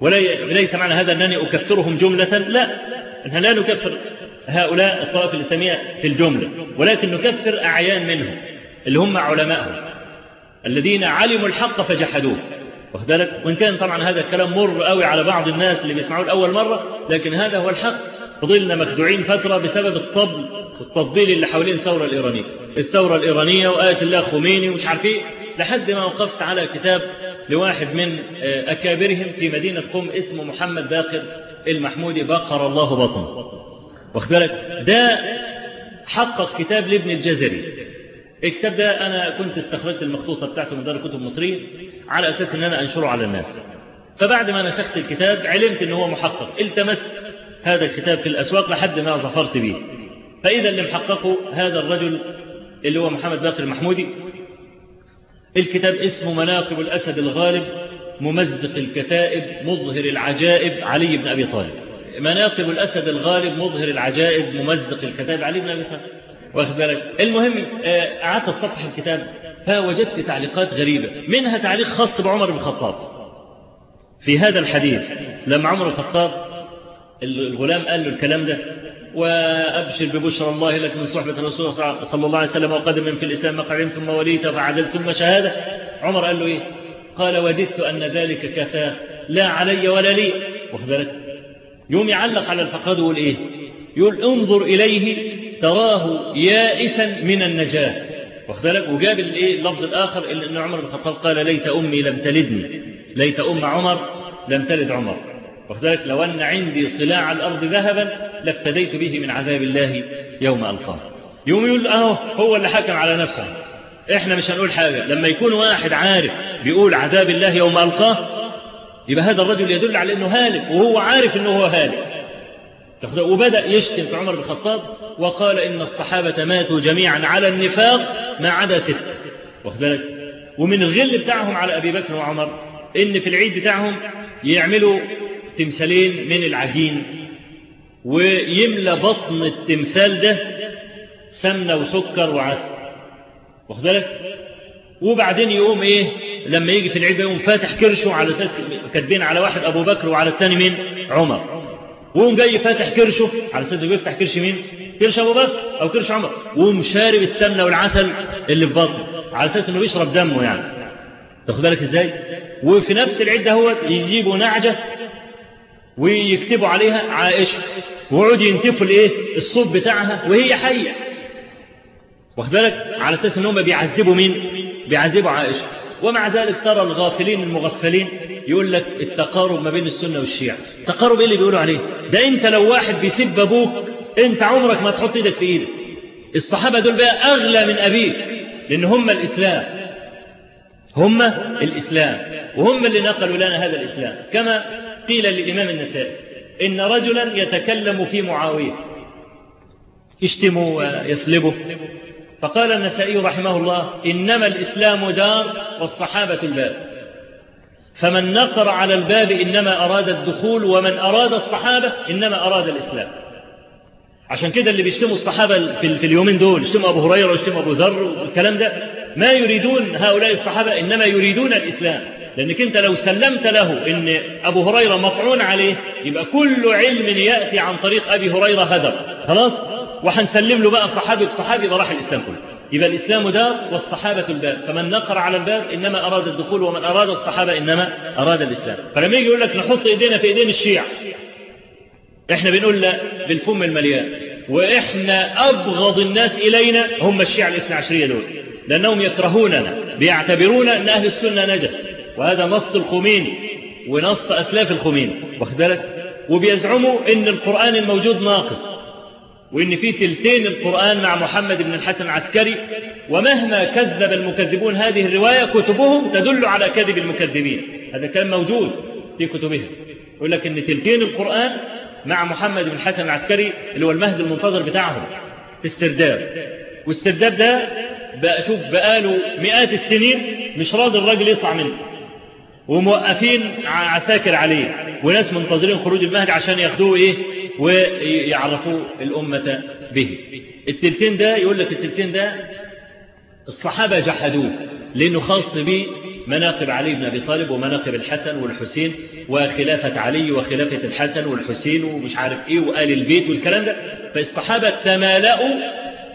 وليس معنى هذا أنني أكفرهم جملة لا. إنها لا نكفر. هؤلاء الطوائف الإسلامية في الجملة ولكن نكفر أعيان منهم اللي هم علماءهم الذين علموا الحق فجحدوه. واخد بالك؟ وإن كان طبعا هذا الكلام مر قوي على بعض الناس اللي بيسمعوه لأول مرة لكن هذا هو الحق. فضلنا مخدوعين فترة بسبب الطبل والتطبيل اللي حوالين الثورة الإيرانية. الثورة الإيرانية وآية الله خميني ومش عارف إيه. لحد ما وقفت على كتاب لواحد من أكابرهم في مدينة قم اسمه محمد باقر المحمودي بقر الله بطن. واخد بالك؟ ده حقق كتاب لابن الجزري. الكتاب ده أنا كنت استخرجت المخطوطة بتاعته من دار الكتب المصرية على أساس أن أنا أنشره على الناس. فبعد ما نسخت الكتاب علمت أنه هو محقق. التمست هذا الكتاب في الأسواق لحد ما ظفرت به. فإذا اللي محققه هذا الرجل اللي هو محمد باقر المحمودي. الكتاب اسمه مناقب الأسد الغالب ممزق الكتائب مظهر العجائب علي بن أبي طالب. مناقب الأسد الغالب مظهر العجائب ممزق الكتائب. علي بن أبي طالب واخد بالك؟ المهم قعدت اتصفح الكتاب فوجدت تعليقات غريبة منها تعليق خاص بعمر بن الخطاب. في هذا الحديث لما عمر الخطاب الغلام قال له الكلام ده وأبشر ببشرى الله لك من صحبة الرسول صلى الله عليه وسلم وقدم في الإسلام مقعدين ثم وليت فعدلت ثم شهادة. عمر قال له إيه؟ قال وددت أن ذلك كفاه لا علي ولا لي. واخد بالك؟ يوم يعلق على الفقاد ويقول إيه؟ يقول انظر إليه تراه يائسا من النجاة. واخد بالك؟ وجاب الايه اللفظ الآخر اللي أن عمر بن الخطاب قال ليت أمي لم تلدني. ليت أم عمر لم تلد عمر. واخد بالك؟ لو أن عندي طلاع الأرض ذهبا لافتديت به من عذاب الله يوم ألقاه. يوم يقول أهو هو اللي حكم على نفسه. إحنا مش هنقول حاجة. لما يكون واحد عارف بيقول عذاب الله يوم ألقاه يبقى هذا الرجل يدل على أنه هالك وهو عارف أنه هو هالك. وبدأ يشتم في عمر بن الخطاب وقال إن الصحابة ماتوا جميعا على النفاق ما عدا ستة واخد بالك؟ ومن الغل بتاعهم على أبي بكر وعمر إن في العيد بتاعهم يعملوا تمثالين من العجين ويملى بطن التمثال ده سمنة وسكر وعسل. واخد بالك؟ وبعدين يقوم إيه؟ لما يجي في العيد يقوم فاتح كرشه على أساس كاتبين على واحد أبو بكر وعلى الثاني مين؟ عمر. وقوم جاي فاتح كرشه على أساس بيفتح كرش مين؟ كرش أبو بكر أو كرش عمر. وقوم شارب السمنة والعسل اللي في بطنه على أساس إنه بيشرب دمه يعني. تاخد بالك إزاي؟ وفي نفس العدة هو يجيبوا نعجة ويكتبوا عليها عائشة. ويقعدوا ينتفوا الإيه؟ الصوت بتاعها وهي حية. واخد بالك؟ على أساس ان هم بيعذبوا مين؟ بيعذبوا عائشة. ومع ذلك ترى الغافلين المغفلين يقول لك التقارب ما بين السنة والشيعة. تقارب إيه اللي بيقولوا عليه؟ ده أنت لو واحد بيسب أبوك أنت عمرك ما تحط إيدك في إيدك. الصحابة دول بقى أغلى من أبيك لأن هم الإسلام. هم الإسلام. وهم اللي نقلوا لنا هذا الإسلام. كما قيل للإمام النسائي إن رجلا يتكلم في معاوية. يشتمه ويسلبه فقال النسائي رحمه الله إنما الإسلام دار والصحابة الباب. فمن نقر على الباب إنما أراد الدخول ومن أراد الصحابة إنما أراد الإسلام. عشان كده اللي بيشتموا الصحابة في, اليومين دول يشتموا أبو هريرة ويشتموا أبو ذر والكلام ده ما يريدون هؤلاء الصحابة إنما يريدون الإسلام. لأنك أنت لو سلمت له إن أبو هريرة مطعون عليه يبقى كل علم يأتي عن طريق أبي هريرة هدر. خلاص؟ وهنسلم له بقى صحابي بصحابي براح الإسلام كله. يبقى الإسلام دار والصحابة الباب. فمن نقر على الباب إنما أراد الدخول ومن أراد الصحابة إنما أراد الإسلام. فلما يجي يقول لك نحط إيدينا في إيدين الشيعة. إحنا بنقول لا بالفم المليان. وإحنا أبغض الناس إلينا هم الشيعة الاثنى عشرية دول. لأنهم يكرهوننا بيعتبرون أن أهل السنة نجس. وهذا نص الخميني ونص أسلاف الخميني واخد بالك؟ وبيزعموا أن القرآن الموجود ناقص. وإن في تلتين القرآن مع محمد بن الحسن العسكري ومهما كذب المكذبون هذه الرواية كتبهم تدل على كذب المكذبين. هذا كان موجود في كتبهم. يقول لك إن تلتين القرآن مع محمد بن الحسن العسكري اللي هو المهد المنتظر بتاعهم في استرداد. واسترداد ده بقى شوف بقاله مئات السنين مش راضي الراجل يطلع منه. وموقفين عساكر عليه. وناس منتظرين خروج المهدي عشان ياخدوه إيه؟ ويعرفوا الأمة به. التلتين ده يقول لك التلتين ده الصحابة جحدوه لأنه خاص به مناقب علي بن أبي طالب ومناقب الحسن والحسين وخلافة علي وخلافة الحسن والحسين ومش عارف إيه وآل البيت والكلام ده. فالصحابة تمالأوا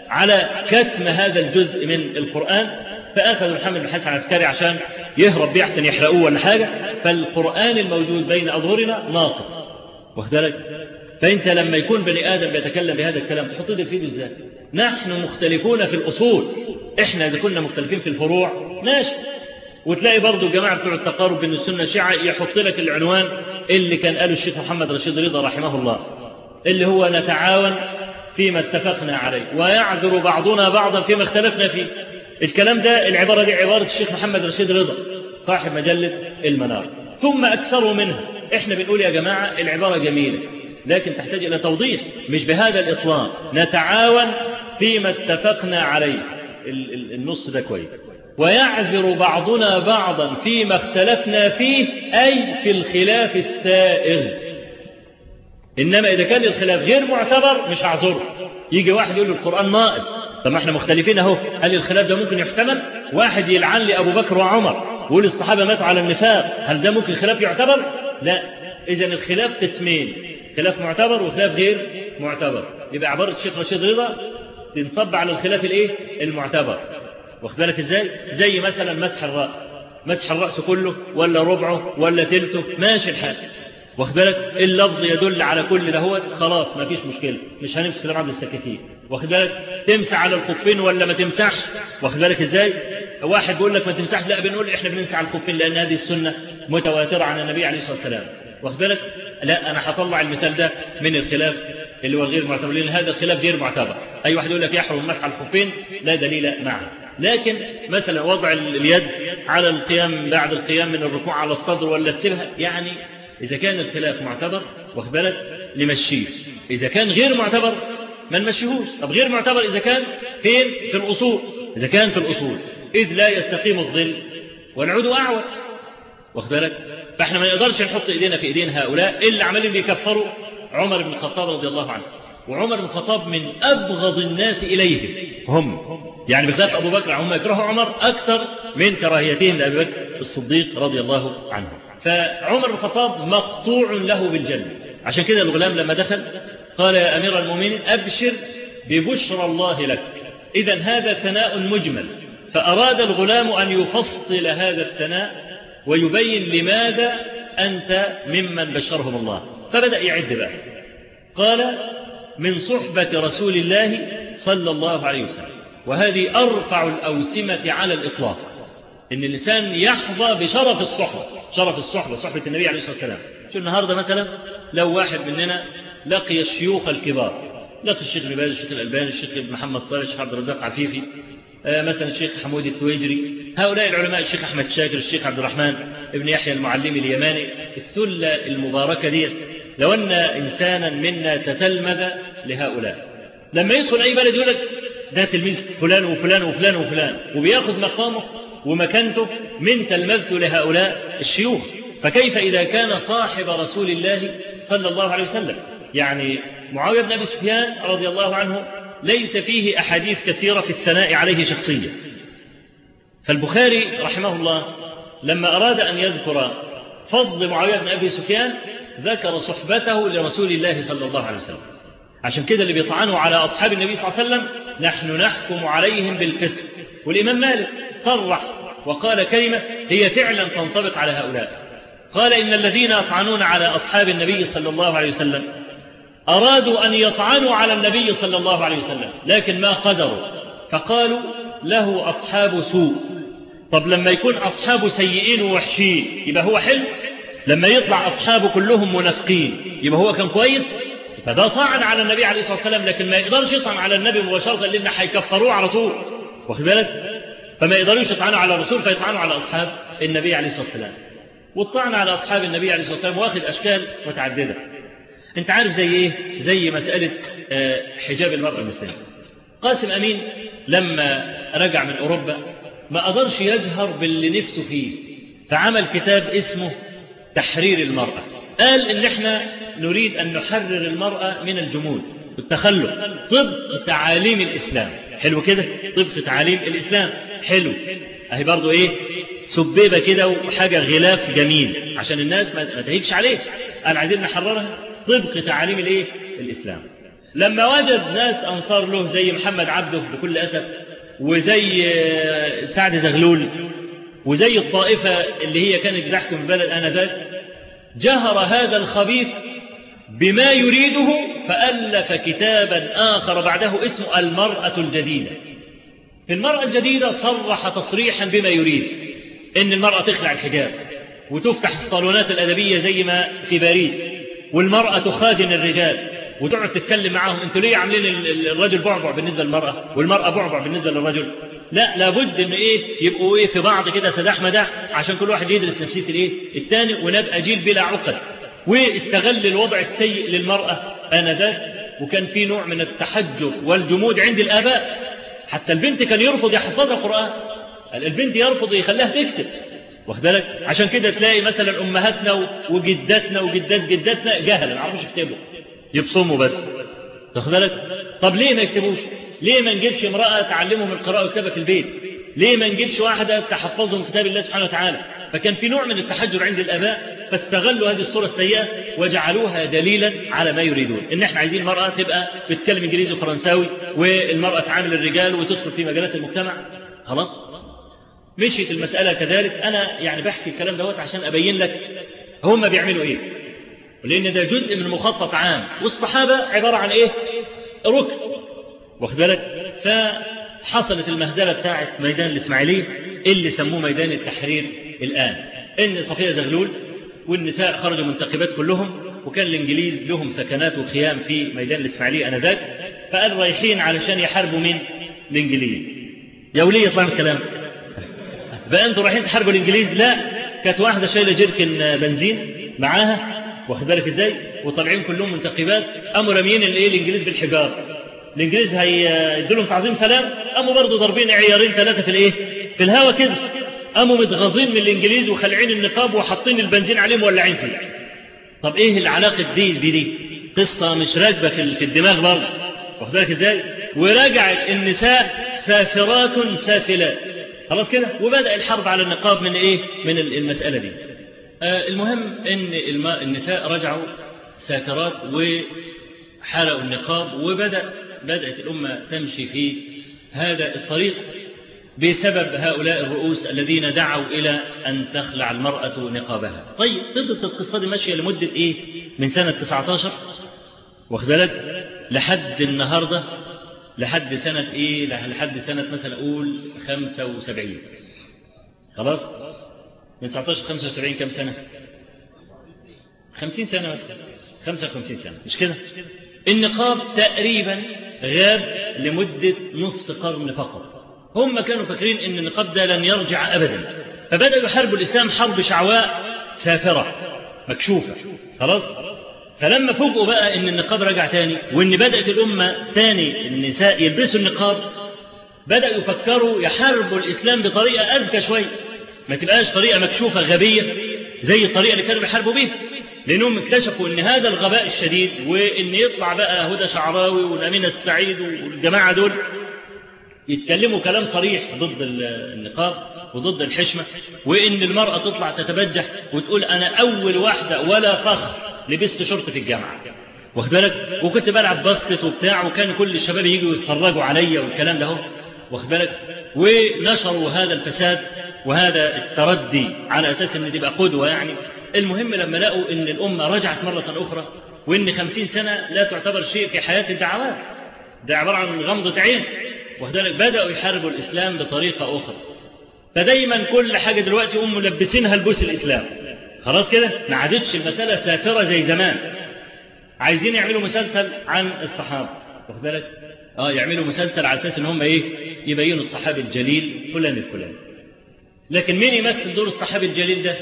على كتم هذا الجزء من القرآن فأخذوا محمد بن الحسن العسكري عشان يهرب بيه أحسن يحرقوه ولا حاجة. فالقرآن الموجود بين أظهرنا ناقص واخد بالك؟ فأنت لما يكون بني آدم بيتكلم بهذا الكلام تحط إيدك في إيده إزاي؟ نحن مختلفون في الأصول. إحنا إذا كنا مختلفين في الفروع ماشي. وتلاقي برضو الجماعة بتوع التقارب بين السنة الشيعة يحط لك العنوان اللي كان قاله الشيخ محمد رشيد رضا رحمه الله اللي هو نتعاون فيما اتفقنا عليه ويعذر بعضنا بعضا فيما اختلفنا فيه. الكلام ده العبارة دي عبارة الشيخ محمد رشيد رضا صاحب مجلة المنار. ثم أكثروا منها إحنا بنقول يا جماعة العبارة جميلة. لكن تحتاج إلى توضيح مش بهذا الإطلاق. نتعاون فيما اتفقنا عليه. النص ده كويس. ويعذر بعضنا بعضا فيما اختلفنا فيه أي في الخلاف السائغ. إنما إذا كان الخلاف غير معتبر مش هعذره. يجي واحد يقول له القرآن ناقص. طب ما إحنا مختلفين أهو. هل الخلاف ده ممكن يحتمل؟ واحد يلعن لي أبو بكر وعمر ويقول الصحابة ماتوا على النفاق. هل ده ممكن خلاف يعتبر؟ لا. إذا الخلاف قسمين. خلاف معتبر وخلاف غير معتبر. يبقى عبارة الشيخ رشيد رضا تنصب على الخلاف الإيه؟ المعتبر. واخد بالك إزاي؟ زي مثلا مسح الرأس. مسح الرأس كله ولا ربعه ولا تلته. ماشي الحال. واخد بالك؟ اللفظ يدل على كل ده هو خلاص ما فيش مشكلة. مش هنمسك العبد السكاكين واخد بالك؟ تمسح على الخفين ولا ما تمسحش؟ واخد بالك إزاي؟ واحد بيقول لك ما تمسحش لا بنقول إحنا بنمسح على الخفين لأن هذه السنة متواترة عن النبي عليه الصلاة والسلام. واخد بالك؟ لا أنا هطلع المثال ده من الخلاف اللي هو الغير معتبر لأن هذا الخلاف غير معتبر. أي واحد يقول لك يحرم مسح الخفين لا دليل معه. لكن مثلا وضع اليد على القيام بعد القيام من الركوع على الصدر ولا تسيبها يعني إذا كان الخلاف معتبر واخد بالك؟ لمشيه. إذا كان غير معتبر ما نمشيهوش. طب غير معتبر إذا كان فين؟ في الأصول. إذا كان في الأصول. إذ لا يستقيم الظل والعود أعوج. واخد بالك؟ فاحنا ما نقدرش نحط ايدينا في ايدين هؤلاء اللي عمالين بيكفروا عمر بن الخطاب رضي الله عنه. وعمر بن الخطاب من أبغض الناس إليهم. هم. يعني بخلاف أبو بكر هم يكرهوا عمر أكثر من كراهيتهم لأبي بكر الصديق رضي الله عنه. فعمر بن الخطاب مقطوع له بالجنة. عشان كده الغلام لما دخل قال يا أمير المؤمنين أبشر ببشرى الله لك. اذا هذا ثناء مجمل. فأراد الغلام أن يفصل هذا الثناء ويبين لماذا أنت ممن بشرهم الله. فبدأ يعد بقى. قال من صحبة رسول الله صلى الله عليه وسلم. وهذه أرفع الأوسمة على الإطلاق. إن الإنسان يحظى بشرف الصحبة. شرف الصحبة صحبة النبي عليه الصلاة والسلام. شو النهاردة مثلا؟ لو واحد مننا لقي الشيوخ الكبار لقي الشيخ ابن باز الشيخ الألباني الشيخ محمد صالح الشيخ عبد الرزاق عفيفي مثلا الشيخ حمود التويجري هؤلاء العلماء الشيخ أحمد شاكر الشيخ عبد الرحمن ابن يحيى المعلمي اليماني السلة المباركة دي لو أن إنسانا منا تتلمذ لهؤلاء. لما يدخل أي بلد يقول لك ده تلميذ فلان وفلان وفلان وفلان وبياخذ مقامه ومكانته من تلمذته لهؤلاء الشيوخ. فكيف إذا كان صاحب رسول الله صلى الله عليه وسلم؟ يعني معاوية بن أبي سفيان رضي الله عنه ليس فيه أحاديث كثيرة في الثناء عليه شخصيا. فالبخاري رحمه الله لما أراد أن يذكر فضل معاوية بن أبي سفيان ذكر صحبته لرسول الله صلى الله عليه وسلم. عشان كده اللي بيطعنوا على أصحاب النبي صلى الله عليه وسلم نحن نحكم عليهم بالفسق. والإمام مالك صرح وقال كلمة هي فعلا تنطبق على هؤلاء. قال إن الذين يطعنون على أصحاب النبي صلى الله عليه وسلم أرادوا أن يطعنوا على النبي صلى الله عليه وسلم لكن ما قدروا. فقالوا له أصحاب سوء. طب لما يكون أصحابه سيئين ووحشين يبقى هو حلو؟ لما يطلع أصحابه كلهم منافقين يبقى هو كان كويس؟ فده طعن على النبي عليه الصلاة والسلام لكن ما يقدرش يطعن على النبي مباشرة لأن هيكفروه على طول. واخد بالك؟ فما يقدروش يطعنوا على الرسول فيطعنوا على أصحاب النبي عليه الصلاة والسلام. والطعن على أصحاب النبي عليه الصلاة والسلام واخد أشكال متعددة. أنت عارف زي إيه؟ زي مسألة حجاب المرأة المسلمة قاسم أمين لما رجع من أوروبا ما قدرش يجهر باللي نفسه فيه فعمل كتاب اسمه تحرير المرأة. قال إن إحنا نريد أن نحرر المرأة من الجمود والتخلف طبق تعاليم الإسلام. حلو كده؟ طبق تعاليم الإسلام. حلو. أهي برضو إيه؟ سبيبة كده وحاجة غلاف جميل عشان الناس ما تهيجش عليه. قال عايزين نحررها؟ طبق تعاليم الايه؟ الإسلام. لما وجد ناس أنصار له زي محمد عبده بكل أسف وزي سعد زغلول وزي الطائفة اللي هي كانت بتحكم البلد آنذاك جهر هذا الخبيث بما يريده فألف كتابا آخر بعده اسمه المرأة الجديدة. في المرأة الجديدة صرح تصريحا بما يريد إن المرأة تخلع الحجاب وتفتح الصالونات الأدبية زي ما في باريس. والمرأة تخادن الرجال وتقعد تتكلم معاهم. أنتوا ليه عاملين الرجل بعبع بالنسبة للمرأة والمرأة بعبع بالنسبة للرجل؟ لا لابد ان إيه؟ يبقوا إيه في بعض كده سداح مداح عشان كل واحد يدرس نفسية الايه؟ الثاني ونبقى جيل بلا عقد. واستغل الوضع السيء للمرأة آنذاك. وكان في نوع من التحجر والجمود عند الآباء. حتى البنت كان يرفض يحفظها قرآن. البنت يرفض يخليها تكتب. واخد بالك؟ عشان كده تلاقي مثلا أمهاتنا وجداتنا وجدات جداتنا جهله ما يعرفوش يكتبوا. يبصموا بس. واخد بالك؟ طب ليه ما يكتبوش؟ ليه ما نجيبش امرأة تعلمهم القراءة والكتابة في البيت؟ ليه ما نجيبش واحدة تحفظهم كتاب الله سبحانه وتعالى؟ فكان في نوع من التحجر عند الآباء فاستغلوا هذه الصورة السيئة وجعلوها دليلا على ما يريدون. إن إحنا عايزين المراه تبقى بتتكلم إنجليزي وفرنساوي والمرأة تعامل الرجال وتدخل في مجالات المجتمع. خلاص؟ مشيت المسألة كذلك. أنا يعني بحكي الكلام دوت عشان أبين لك هم بيعملوا إيه. لأن ده جزء من مخطط عام. والصحابة عبارة عن إيه؟ ركن. واخد بالك؟ فحصلت المهزلة بتاعة ميدان الإسماعيلية اللي سموه ميدان التحرير الآن. إن صفية زغلول والنساء خرجوا منتقبات كلهم وكان الإنجليز لهم ثكنات وخيام في ميدان الإسماعيلية أنذاك فقال رايحين علشان يحاربوا من الإنجليز. يا وليه يطلع الكلام. بقى أنتوا رايحين تحاربوا الإنجليز؟ لا. كانت واحدة شايلة جيركن بنزين معاها واخد بالك إزاي؟ وطالعين كلهم منتقبات قاموا راميين الايه الإنجليز بالحجار. الإنجليز هيدوا لهم تعظيم سلام. قاموا برضه ضاربين عيارين ثلاثة في الإيه؟ في الهوا كده. قاموا متغاظين من الإنجليز وخلعين النقاب وحاطين البنزين عليهم وولعين فيه. طب إيه العلاقة دي بدي قصة مش راكبة في الدماغ برضه واخد بالك إزاي؟ ورجعت النساء سافرات سافلات. خلاص كده؟ وبدأ الحرب على النقاب من إيه؟ من المسألة دي. آه المهم إن النساء رجعوا سافرات وحلقوا النقاب وبدا بدأت الأمة تمشي في هذا الطريق بسبب هؤلاء الرؤوس الذين دعوا إلى أن تخلع المرأة نقابها. طيب فضلت القصة دي ماشية لمدة إيه؟ من سنة 19 واخد بالك؟ لحد النهاردة لحد سنة إيه؟ لحد سنة مثلا أقول 75 خلاص؟ من 19 75 كم سنة؟ 50 سنة مثلا. 55 سنة. مش كده؟ النقاب تقريبا غاب لمدة نصف قرن فقط. هم كانوا فاكرين إن النقاب ده لن يرجع ابدا. فبدأوا يحاربوا الإسلام حرب شعواء سافرة. مكشوفة. خلاص؟ فلما فوجئوا بقى إن النقاب رجع تاني وإن بدأت الأمة تاني النساء يلبسوا النقاب بداوا يفكروا يحاربوا الإسلام بطريقة أذكى شوية ما تبقاش طريقة مكشوفة غبية زي الطريقة اللي كانوا بيحاربوا بيها. لأنهم اكتشفوا إن هذا الغباء الشديد وإن يطلع بقى هدى شعراوي والامينه السعيد والجماعة دول يتكلموا كلام صريح ضد النقاب وضد الحشمة وإن المرأة تطلع تتبجح وتقول أنا أول واحدة ولا فخر. لبست شرط في الجامعة. واخد بالك؟ وكنت بلعب باسكت وبتاع وكان كل الشباب يجوا يتفرجوا عليا والكلام ده واخد بالك؟ ونشروا هذا الفساد وهذا التردي على أساس أن تبقى قدوة يعني. المهم لما لقوا أن الأمة رجعت مرة أخرى وأن خمسين سنة لا تعتبر شيء في حياة الدعوات. ده عبارة عن غمضة عين. وذلك بدأوا يحاربوا الإسلام بطريقة أخرى. فدايما كل حاجة دلوقتي هم ملبسينها لبوس الإسلام. خلاص كده؟ ما عادتش المسألة سافرة زي زمان. عايزين يعملوا مسلسل عن الصحابة. واخد بالك؟ آه يعملوا مسلسل على أساس إن هم إيه؟ يبينوا الصحابي الجليل فلان الفلاني. لكن مين يمثل دور الصحابي الجليل ده؟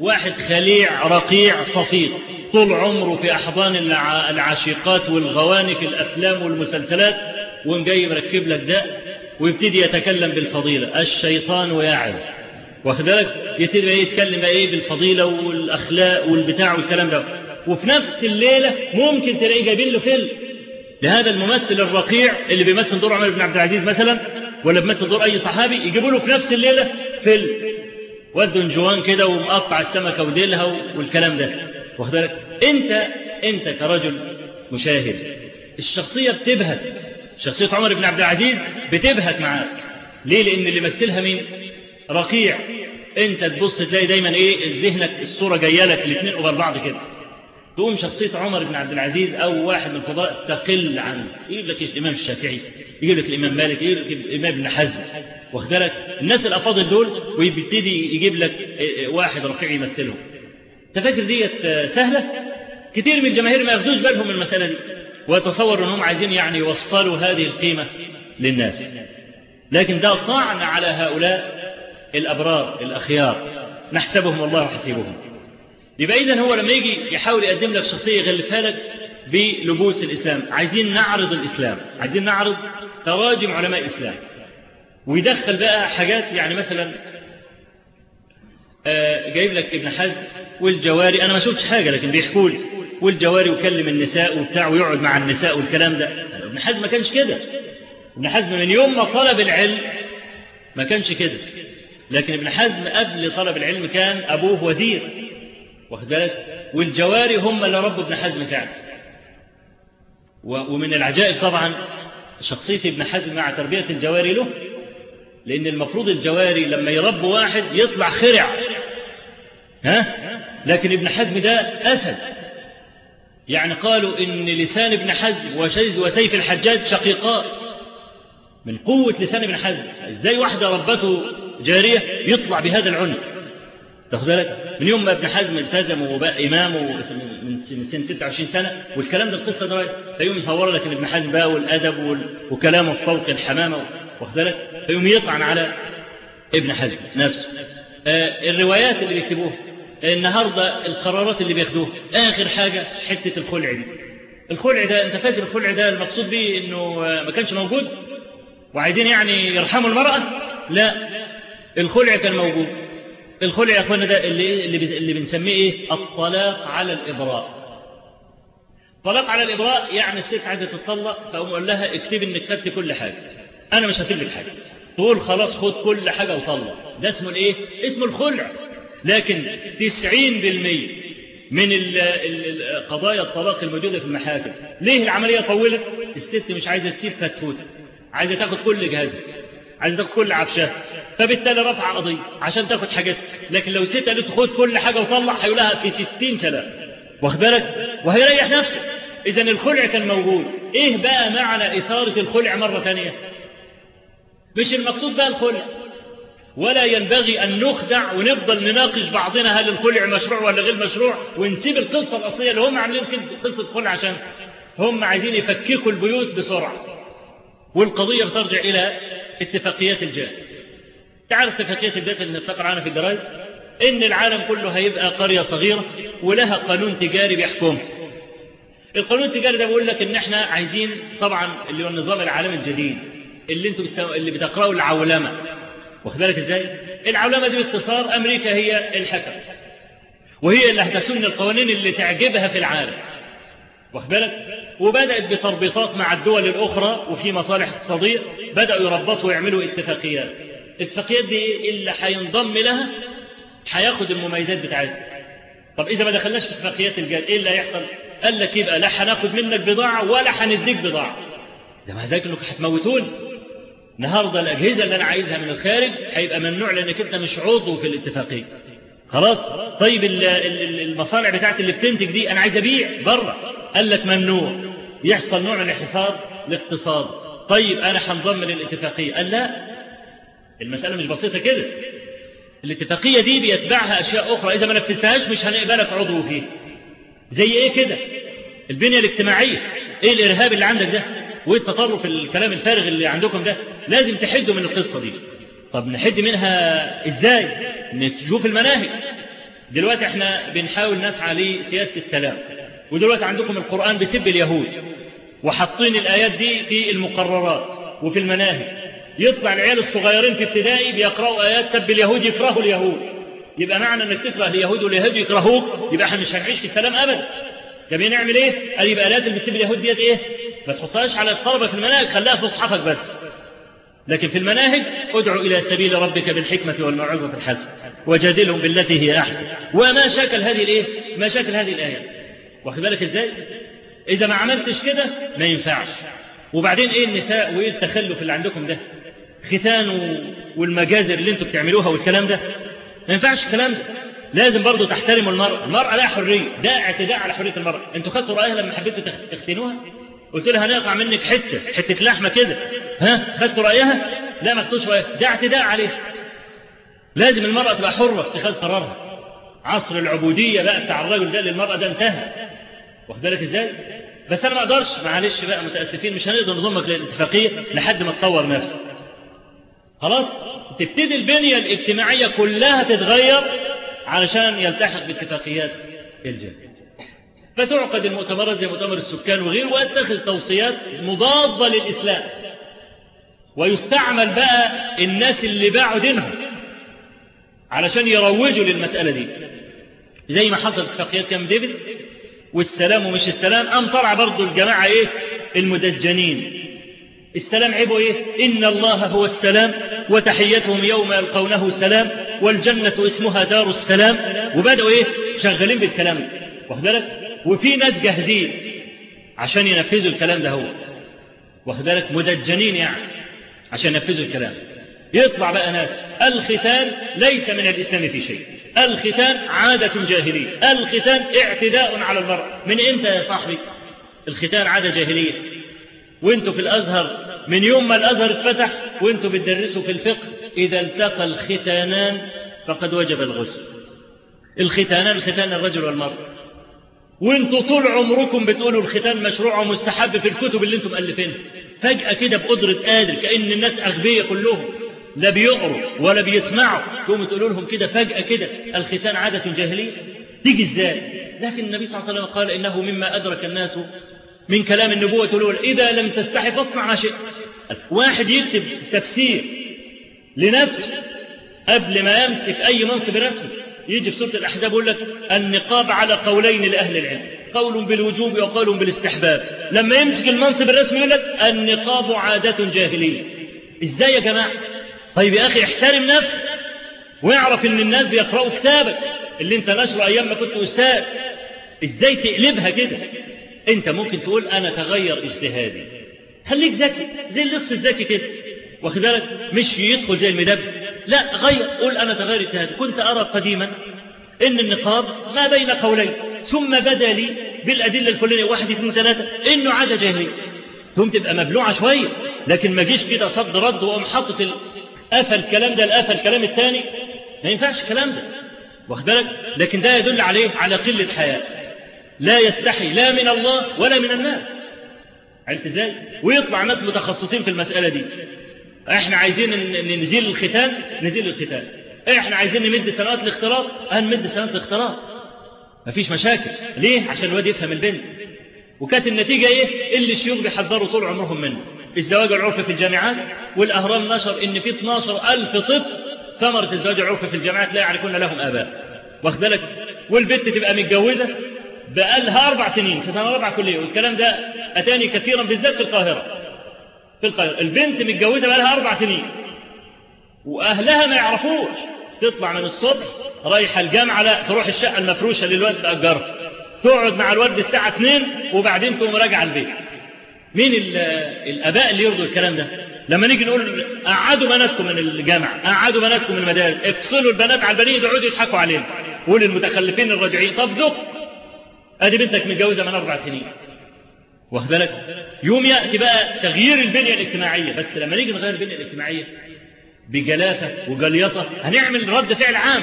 واحد خليع رقيع صفيق. طول عمره في أحضان العاشقات والغواني في الأفلام والمسلسلات. وقام جاي مركب لك ده ويبتدي يتكلم بالفضيلة. الشيطان ويعظ واخد بالك؟ يتكلم إيه بالفضيلة والأخلاق والبتاع والكلام ده. وفي نفس الليلة ممكن تلاقيه جايبين له فيلم لهذا الممثل الرقيع اللي بيمثل دور عمر بن عبد العزيز مثلا ولا بيمثل دور أي صحابي يجيبوا له في نفس الليلة فيلم. ودوا جوان كده ومقطع السمكة وديلها والكلام ده. واخد بالك؟ أنت أنت كرجل مشاهد الشخصية بتبهت. شخصية عمر بن عبد العزيز بتبهت معاك. ليه؟ لأن اللي مثلها مين؟ رقيع. انت تبص تلاقي دايما إيه ذهنك الصورة جاية لك الاثنين قبل بعض كده. تقوم شخصية عمر بن عبد العزيز أو واحد من الفضلاء تقل عنه يجيب لك الإمام الشافعي يجيب لك الإمام مالك يجيب لك الإمام ابن حزم. واخد بالك؟ الناس الأفاضل دول ويبتدي يجيب لك واحد رقيع يمثلهم. أنت فاكر ديت سهلة؟ كتير من الجماهير ما ياخدوش بالهم من المسألة دي. ويتصور أنهم عايزين يعني يوصلوا هذه القيمة للناس. لكن ده طعن على هؤلاء الأبرار الأخيار. نحسبهم والله حسيبهم. يبقى إذن هو لما يجي يحاول يقدم لك شخصية يغلفها لك بلبوس الإسلام. عايزين نعرض الإسلام. عايزين نعرض تراجم علماء الإسلام. ويدخل بقى حاجات يعني مثلا جايب لك ابن حزم والجواري. أنا ما شفتش حاجة لكن بيحكوا لي والجواري وكلم النساء وبتاع ويقعد مع النساء والكلام ده. ابن حزم ما كانش كده. ابن حزم من يوم ما طلب العلم ما كانش كده. لكن ابن حزم قبل طلب العلم كان أبوه وزير. واخد بالك؟ والجواري هم اللي ربوا ابن حزم فعلا. ومن العجائب طبعا شخصية ابن حزم مع تربية الجواري له لأن المفروض الجواري لما يربوا واحد يطلع خرع. ها؟ لكن ابن حزم ده أسد. يعني قالوا إن لسان ابن حزم وشيز وسيف الحجاج شقيقان من قوة لسان ابن حزم. إزاي واحدة ربته جارية يطلع بهذا العنف. تاخد بالك؟ من يوم ما ابن حزم التزم وبقى إمامه من سن 26 سنة والكلام ده القصة ده فيقوم يصور لك إن ابن حزم بقى والأدب وكلامه في فوق الحمامة واخد بالك؟ فيقوم يطعن على ابن حزم نفسه. آه الروايات اللي بيكتبوها النهارده القرارات اللي بياخدوها آخر حاجة حتة الخلع دي. الخلع ده أنت فاكر الخلع ده المقصود بيه إنه ما كانش موجود؟ وعايزين يعني يرحموا المرأة؟ لا. الخلع كان موجود الخلع يا أخوانا ده اللي اللي, اللي بنسميه إيه؟ الطلاق على الإبراء. طلاق على الإبراء يعني الست عايزة تتطلق فأقوم أقول لها اكتبي إنك خدت كل حاجة. أنا مش هسيب لك حاجة. تقول خلاص خد كل حاجة وطلق. ده اسمه الإيه؟ اسمه الخلع. لكن 90% من قضايا الطلاق الموجودة في المحاكم. ليه العملية طولت الست مش عايزة تسيب فتفوت. عايزة تاخد كل جهازها. عايزة تاخد كل عفشها فبالتالي رفع قضية عشان تاخد حاجات لكن لو الست قالت خد كل حاجة وطلع هيقولها في 60 سلام واخد بالك؟ وهيريح نفسه إذا الخلع كان موجود. إيه بقى معنى إثارة الخلع مرة ثانية؟ مش المقصود بقى الخلع. ولا ينبغي أن نخدع ونفضل نناقش بعضنا هل الخلع مشروع ولا غير مشروع ونسيب القصة الأصلية اللي هم عاملين قصة خلع عشان هم عايزين يفككوا البيوت بسرعة. والقضية بترجع إلى اتفاقيات الجاد تعرف اتفاقيات الجاد اللي بتقرأ عنها في الجرايد إن العالم كله هيبقى قرية صغيرة ولها قانون تجاري بيحكمها القانون التجاري ده بيقول لك إن إحنا عايزين طبعا اللي هو النظام العالمي الجديد اللي أنتوا بتسو... اللي بتقرأوا العولمة. واخد بالك إزاي؟ العولمة دي باختصار أمريكا هي الحكم. وهي اللي هتسن القوانين اللي تعجبها في العالم. واخد بالك؟ وبدأت بتربيطات مع الدول الأخرى وفي مصالح اقتصادية بدأوا يربطوا ويعملوا اتفاقيات. الاتفاقيات دي اللي هينضم لها هياخد المميزات بتاعتها طب إذا ما دخلناش في اتفاقيات الجاد إيه اللي هيحصل؟ قال لك يبقى لا هناخد منك بضاعة ولا هنديك بضاعة. ده مع ذلك انك هتموتوني النهارده الأجهزة اللي أنا عايزها من الخارج هيبقى ممنوع لأنك أنت مش عضو في الاتفاقية. خلاص؟ طيب المصانع بتاعتي اللي بتنتج دي أنا عايز أبيع بره قال لك ممنوع يحصل نوع من الحصار الاقتصاد. طيب أنا هنضم للاتفاقية قال لا. المسألة مش بسيطة كده. الاتفاقية دي بيتبعها أشياء أخرى. إذا ما نفذتهاش مش هنقبلك عضو فيه زي إيه كده؟ البنية الاجتماعية. إيه الإرهاب اللي عندك ده؟ وإيه التطرف الكلام الفارغ اللي عندكم ده؟ لازم تحدوا من القصة دي. طب نحد منها إزاي؟ نشوف المناهج. دلوقتي إحنا بنحاول نسعى لسياسة السلام ودلوقتي عندكم القرآن بسب اليهود وحاطين الآيات دي في المقررات وفي المناهج. يطلع العيال الصغيرين في ابتدائي بيقرأوا آيات سب اليهود يكرهوا اليهود. يبقى معنى إنك تكره اليهود واليهود يكرهوك يبقى إحنا مش هنعيش في السلام ابدا. طب نعمل إيه؟ قال يبقى آيات اللي بتسب اليهود ديت إيه؟ ما تحطهاش على الطلبة في المناهج خليها في مصحفك بس. لكن في المناهج ادعو إلى سبيل ربك بالحكمة والموعظة الحسنة وجادلهم بالتي هي أحسن. وما شكل هذه الإيه؟ ما شكل هذه الآيات واخد بالك إزاي؟ إذا ما عملتش كده ما ينفعش. وبعدين إيه النساء وإيه التخلف اللي عندكم ده؟ ختان والمجازر اللي أنتوا بتعملوها والكلام ده؟ ما ينفعش الكلام ده. لازم برضو تحترموا المرأة المرأة لها حرية. ده اعتداء على حرية المرأة. أنتوا خدتوا رأيها لما حبيتوا تختنوها؟ قلت لها هنقطع منك حتة حتة لحمة كده. ها؟ خدتوا رأيها؟ لا ما خدتوش رأيها. ده اعتداء عليه. لازم المرأة تبقى حرة في اتخاذ قرارها. عصر العبودية بقى بتاع الرجل ده للمرأة ده انتهى. واخد بالك إزاي؟ بس أنا ما أقدرش. معلش بقى متأسفين. مش هنقدر نضمك للاتفاقية لحد ما تطور نفسك. خلاص؟ تبتدي البنية الاجتماعية كلها تتغير علشان يلتحق باتفاقيات الجنة فتعقد المؤتمرات زي مؤتمر السكان وغيره واتخذ توصيات مضادة للإسلام. ويستعمل بقى الناس اللي باعوا دينهم علشان يروجوا للمسألة دي. زي ما حصل اتفاقيات كام ديفيد والسلام ومش السلام أم طلع برضو الجماعة إيه؟ المدجنين. السلام عيبه إيه؟ إن الله هو السلام وتحيتهم يوم يلقونه سلام والجنة اسمها دار السلام وبدأوا إيه؟ شغالين بالكلام. واخد بالك؟ وفي ناس جاهزين عشان ينفذوا الكلام ده هو. واخد بالك؟ مدجنين يعني عشان ينفذوا الكلام. يطلع بقى ناس الختان ليس من الإسلام في شيء. الختان عادة جاهلية. الختان اعتداء على المرأة من إمتى يا صاحبي؟ الختان عادة جاهلية. وانتوا في الأزهر من يوم ما الأزهر اتفتح وانتوا بتدرسوا في الفقه إذا التقى الختانان فقد وجب الغسل. الختانان الختان الرجل والمرأة وانتوا طول عمركم بتقولوا الختان مشروع ومستحب في الكتب اللي أنتم مؤلفينها. فجأة كده بقدرة قادر كأن الناس أغبياء كلهم. لا بيقروا ولا بيسمعوا. تقوموا تقولوا لهم كده فجأة كده الختان عادة جاهلية. تيجي إزاي؟ لكن النبي صلى الله عليه وسلم قال إنه مما أدرك الناس من كلام النبوة الأولى إذا لم تستحي فاصنع ما شئت. واحد يكتب تفسير لنفسه قبل ما يمسك أي منصب رسمي. يجي في سورة الأحزاب يقول لك النقاب على قولين لأهل العلم قول بالوجوب وقول بالاستحباب. لما يمسك المنصب الرسمي يقول لك النقاب عادة جاهلية. إزاي يا جماعة؟ طيب يا أخي احترم نفسك واعرف إن الناس بيقرأوا كتابك اللي أنت نشره أيام ما كنت أستاذ. إزاي تقلبها كده؟ أنت ممكن تقول أنا تغير اجتهادي. خليك ذكي زي اللص الذكي كده. واخد بالك مش يدخل زي المدب. لا غير قول أنا تغير اجتهادي كنت أرى قديما إن النقاب ما بين قولين. ثم بدا لي بالأدلة الفلانية واحد اثنين ثلاثة إنه عاده جاهليه ثم تبقى مبلوعة شوية لكن ما جيش كده صد رد وأقوم حاطط قفل الكلام ده القفل الكلام الثاني ما ينفعش الكلام ده. واخد بالك؟ لكن ده يدل عليه على قلة حياة. لا يستحي لا من الله ولا من الناس. عرفت إزاي؟ ويطلع ناس متخصصين في المسألة دي. إحنا عايزين نزيل الختان نزيل الختان. إحنا عايزين نمد سنوات الاختلاط هنمد سنوات الاختلاط مفيش مشاكل. ليه؟ عشان الواد يفهم البنت. وكانت النتيجة إيه؟ اللي الشيوخ بيحذروا طول عمرهم منه. الزواج العرفي في الجامعات والأهرام نشر إن في 12 ألف طفل ثمرة الزواج العرفي في الجامعات لا يعرفون لهم آباء. واخد بالك؟ والبنت تبقى متجوزة بقالها أربع سنين في سنة رابعة كلية. والكلام ده أتاني كثيرا بالذات في القاهرة. في القاهرة. البنت متجوزة بقالها أربع سنين. وأهلها ما يعرفوش. تطلع من الصبح رايحة الجامعة لا تروح الشقة المفروشة للواد بأجرها تقعد مع الواد الساعة 2 وبعدين تقوم راجعة البيت. مين الآباء اللي يرضوا الكلام ده؟ لما نيجي نقول قعدوا بناتكم من الجامعة قعدوا بناتكم من المدارس افصلوا البنات على البنين يقعدوا يضحكوا علينا. المتخلفين الراجعين طب ذوق. أدي بنتك متجوزة من أربع سنين. واخد بالك؟ يوم يأتي بقى تغيير البنية الاجتماعية بس لما نيجي نغير البنية الاجتماعية بجلافة وجليطه هنعمل رد فعل عام.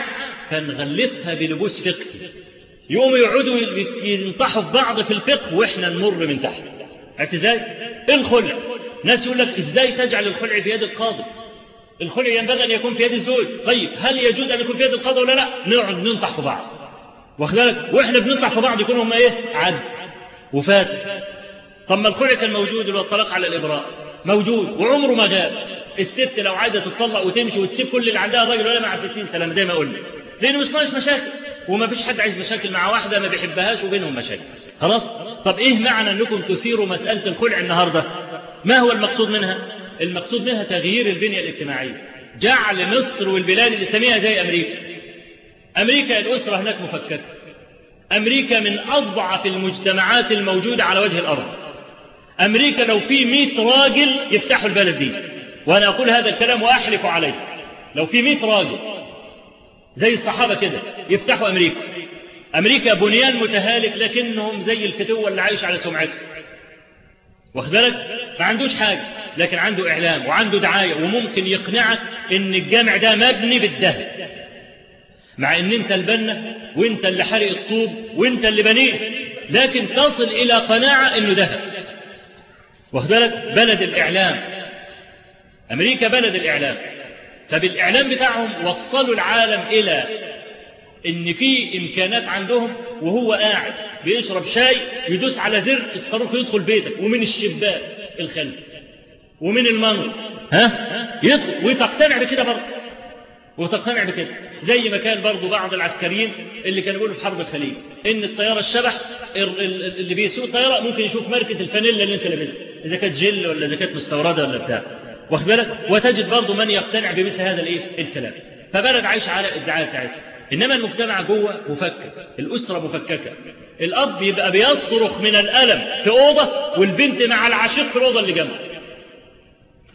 فنغلفها بلبوس فقهي. يقوموا يقعدوا ينطحوا في بعض في الفقه وإحنا نمر من تحت. عرفت إزاي؟ الخلع. ناس يقول لك إزاي تجعل الخلع في يد القاضي؟ الخلع ينبغي أن يكون في يد الزوج. طيب هل يجوز أن يكون في يد القاضي ولا لا؟ نقعد ننطح في بعض. واخد بالك؟ وإحنا بنطلع في بعض يكونوا هم إيه؟ عد وفاتح طب ما الخلع كان موجود اللي هو الطلاق على الإبراء؟ موجود وعمره ما غاب الست لو عايزه تتطلق وتمشي وتسيب كل اللي عندها الراجل ولا مع 60 سنة زي ما قلنا. لأنه مش ناقص مشاكل. وما فيش حد عايز مشاكل مع واحدة ما بيحبهاش وبينهم مشاكل. خلاص؟ طب إيه معنى إنكم تثيروا مسألة الخلع النهارده؟ ما هو المقصود منها؟ المقصود منها تغيير البنية الاجتماعية. جعل مصر والبلاد الاسلاميه زي أمريكا. أمريكا الأسرة هناك مفككة. أمريكا من أضعف المجتمعات الموجودة على وجه الأرض. أمريكا لو في مئة راجل يفتحوا البلد دي. وأنا أقول هذا الكلام وأحلف عليه. لو في مئة راجل زي الصحابة كده يفتحوا أمريكا. أمريكا بنيان متهالك لكنهم زي الفتوة اللي عايش على سمعته واخد بالك؟ ما عندوش حاجة لكن عنده إعلام وعنده دعاية وممكن يقنعك إن الجامع ده مبني بالذهب مع إن أنت البنا وأنت اللي حرق الطوب وأنت اللي بنيه لكن تصل إلى قناعة إنه ذهب واخد بالك بلد الإعلام. أمريكا بلد الإعلام. فبالإعلام بتاعهم وصلوا العالم إلى إن في إمكانات عندهم وهو قاعد بيشرب شاي يدوس على زر الصاروخ يدخل بيتك ومن الشباك الخلف ومن المنظر ها؟ يدخل وتقتنع بكده برضه. وتقتنع بكده. زي ما كان برضو بعض العسكريين اللي كانوا بيقولوا في حرب الخليج إن الطيارة الشبح اللي بيسوق الطياره ممكن يشوف ماركه الفانيلا اللي أنت لابسها إذا كانت جل ولا إذا كانت مستوردة ولا بتاع. واخد بالك؟ وتجد برضو من يقتنع بمثل هذا الإيه؟ الكلام. فبلد عايش على الدعاية بتاعتها. إنما المجتمع جوه مفكك الأسرة مفككة. الأب يبقى بيصرخ من الألم في أوضة والبنت مع العشيق في الأوضة اللي جنبه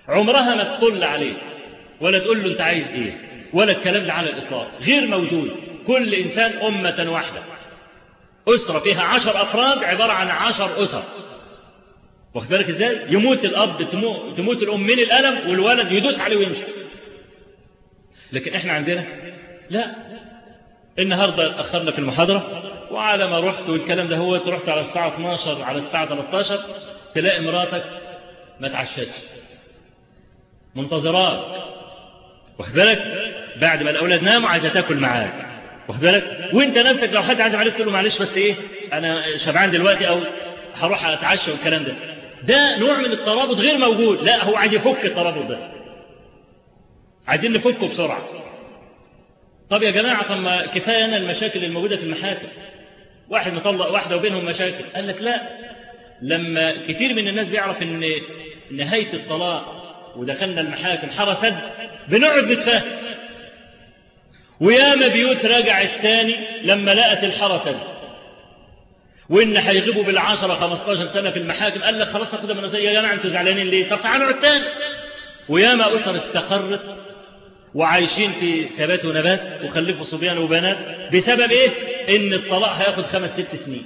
عمرها ما تطل عليه ولا تقول له أنت عايز إيه؟ ولا الكلام ده على الإطلاق غير موجود. كل إنسان أمة واحدة. أسرة فيها عشر أفراد عبارة عن عشر أسر. واخد بالك إزاي؟ يموت الأب تموت, الأم من الألم والولد يدوس عليه ويمشي. لكن إحنا عندنا؟ لا. النهاردة أخرنا في المحاضرة وعلى ما رحت والكلام ده هو رحت على الساعة 12 على الساعة 13 تلاقي مراتك ما تعشتش. منتظراك واخد بالك؟ بعد ما الأولاد ناموا عايزة تاكل معاك. واخد بالك؟ وانت نفسك لو حد عايز عليك تقول له معلش بس إيه؟ أنا شبعان دلوقتي أو هروح أتعشى والكلام ده. ده نوع من الترابط غير موجود. لا هو عايز يفك الترابط ده. عايزين نفكه بسرعة. طب يا جماعة طب ما كفاية أنا المشاكل الموجودة في المحاكم. واحد مطلق واحدة وبينهم مشاكل. قال لك لا. لما كتير من الناس بيعرف إن نهاية الطلاق ودخلنا المحاكم حرسد بنقعد نتفاهم وياما بيوت رجعت تاني لما لقت الحرسد وإن هيغيبوا بالعشرة 15 سنة في المحاكم قال لك خلاص ناخدها من يا جماعة أنتوا زعلانين ليه؟ طب تعالوا نقعد تاني. وياما أسر استقرت وعايشين في ثبات ونبات وخلفوا صبيان وبنات بسبب إيه؟ إن الطلاق هياخد خمس ست سنين.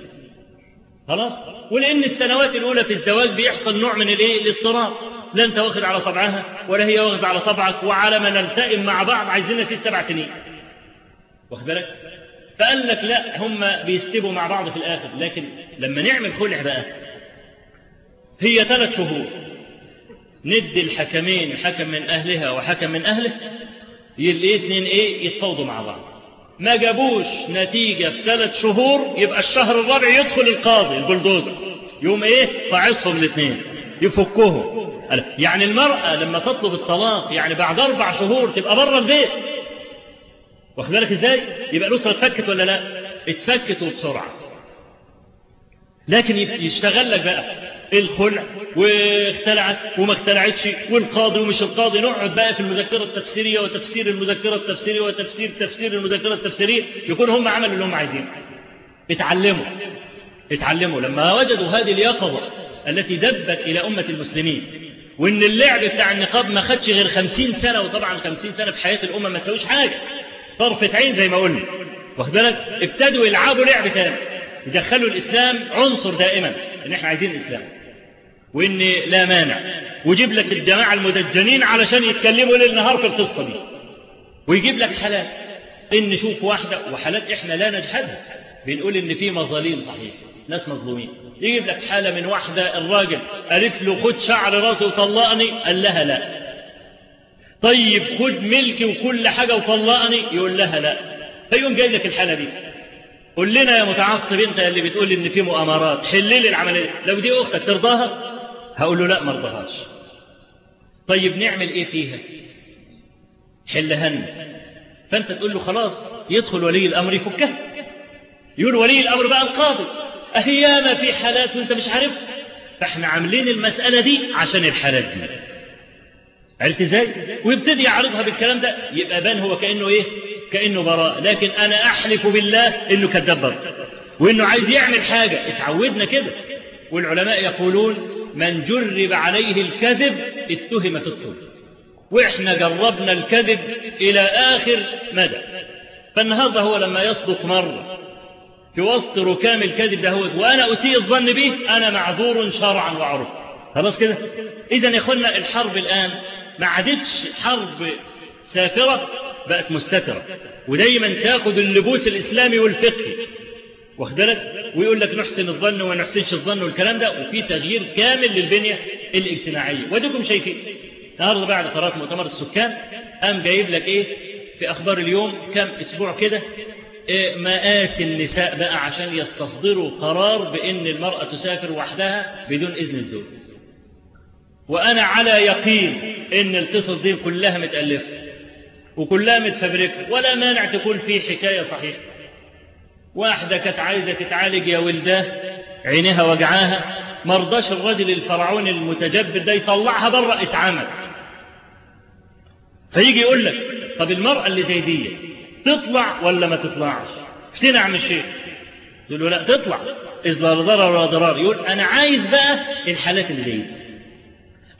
خلاص؟ ولأن السنوات الأولى في الزواج بيحصل نوع من الإيه؟ الاضطراب. لا انت واخد على طبعها ولا هي واخد على طبعك وعلى ما نلتئم مع بعض عايزين ست سبع سنين. واخد بالك؟ فقال لك لا هم بيستبوا مع بعض في الآخر لكن لما نعمل خلع بقى هي ثلاث شهور. ندي الحكمين حكم من أهلها وحكم من أهله الاثنين إيه؟ يتفاوضوا مع بعض. ما جابوش نتيجة في ثلاث شهور يبقى الشهر الرابع يدخل القاضي البلدوزر. يوم إيه؟ فعصهم الاثنين. يفكوهم يعني المرأة لما تطلب الطلاق يعني بعد أربع شهور تبقى بره البيت. واخد بالك إزاي؟ يبقى الأسرة اتفكت ولا لا؟ اتفكت وبسرعة لكن يشتغل لك بقى. الخلع واختلعت وما اختلعتش والقاضي ومش القاضي نقعد بقى في المذكرة التفسيرية وتفسير المذكرة التفسيرية وتفسير تفسير المذكرة التفسيرية يكون هم عملوا اللي هم عايزينه. اتعلموا اتعلموا. لما وجدوا هذه اليقظة التي دبت إلى أمة المسلمين وإن اللعب بتاع النقاب ما خدش غير خمسين سنة وطبعا خمسين سنة في حياة الأمة ما تسويش حاجة. طرفة عين زي ما قلنا. واخد بالك؟ ابتدوا يلعبوا لعب تاني. يدخلوا الإسلام عنصر دائما. إن إحنا عايزين الإسلام وإن لا مانع. ويجيب لك الجماعة المدجنين علشان يتكلموا ليل نهار في القصة دي. ويجيب لك حالات. إن نشوف واحدة وحالات إحنا لا نجحدها بنقول إن في مظاليم صحيح. ناس مظلومين. يجيب لك حالة من واحدة الراجل قالت له خد شعر راسي وطلقني. قال لها لا. طيب خد ملكي وكل حاجة وطلقني. يقول لها لا. فيقوم جايب لك الحالة دي. قول لنا يا متعصب انت اللي بتقول إن في مؤامرات. حل لي العملية. لو دي أختك ترضاها هقول له لا ما ارضاهاش طيب نعمل إيه فيها؟ حلها لنا فأنت تقول له خلاص يدخل ولي الأمر يفكها. يقول ولي الأمر بقى القاضي. اهياما في حالات وأنت مش عارف. فاحنا عاملين المسألة دي عشان الحالات دي. عرفت إزاي؟ ويبتدي يعرضها بالكلام ده. يبقى بان هو كأنه إيه؟ كأنه براء. لكن أنا أحلف بالله إنه كذاب. برضه وإنه عايز يعمل حاجة. اتعودنا كده. والعلماء يقولون من جرب عليه الكذب اتهم في الصدق وإحنا جربنا الكذب إلى آخر مدى. فالنهاردة هو لما يصدق مره في وسط ركام الكذب ده هو وأنا أسيء الظن به أنا معذور شرعا وعرفا خلاص كده؟ اذا يا الحرب الآن ما عادتش حرب سافرة. بقت مستترة. ودايما تاخد اللبوس الإسلامي والفقهي. واخد بالك؟ ويقول لك نحسن الظن وما نحسنش الظن والكلام ده. وفي تغيير كامل للبنية الاجتماعية. وديكم شايفين. النهارده بعد قرارات مؤتمر السكان قام جايب لك إيه؟ في أخبار اليوم كم أسبوع كده إيه؟ مآسي النساء بقى عشان يستصدروا قرار بإن المرأة تسافر وحدها بدون إذن الزوج. وأنا على يقين إن القصص دي كلها متألفة. وكلها متفبركة ولا مانع تكون في حكاية صحيحة. واحدة كانت عايزة تتعالج يا ولداه عينها وجعاها مرضاش الرجل الفرعوني المتجبر ده يطلعها بره اتعمل. فيجي يقول لك طب المرأة اللي زي دي تطلع ولا ما تطلعش؟ افتنى عم الشيخ يقول له لا تطلع. إذ لا ضرر ولا ضرار؟ يقول أنا عايز بقى الحالات اللي دي.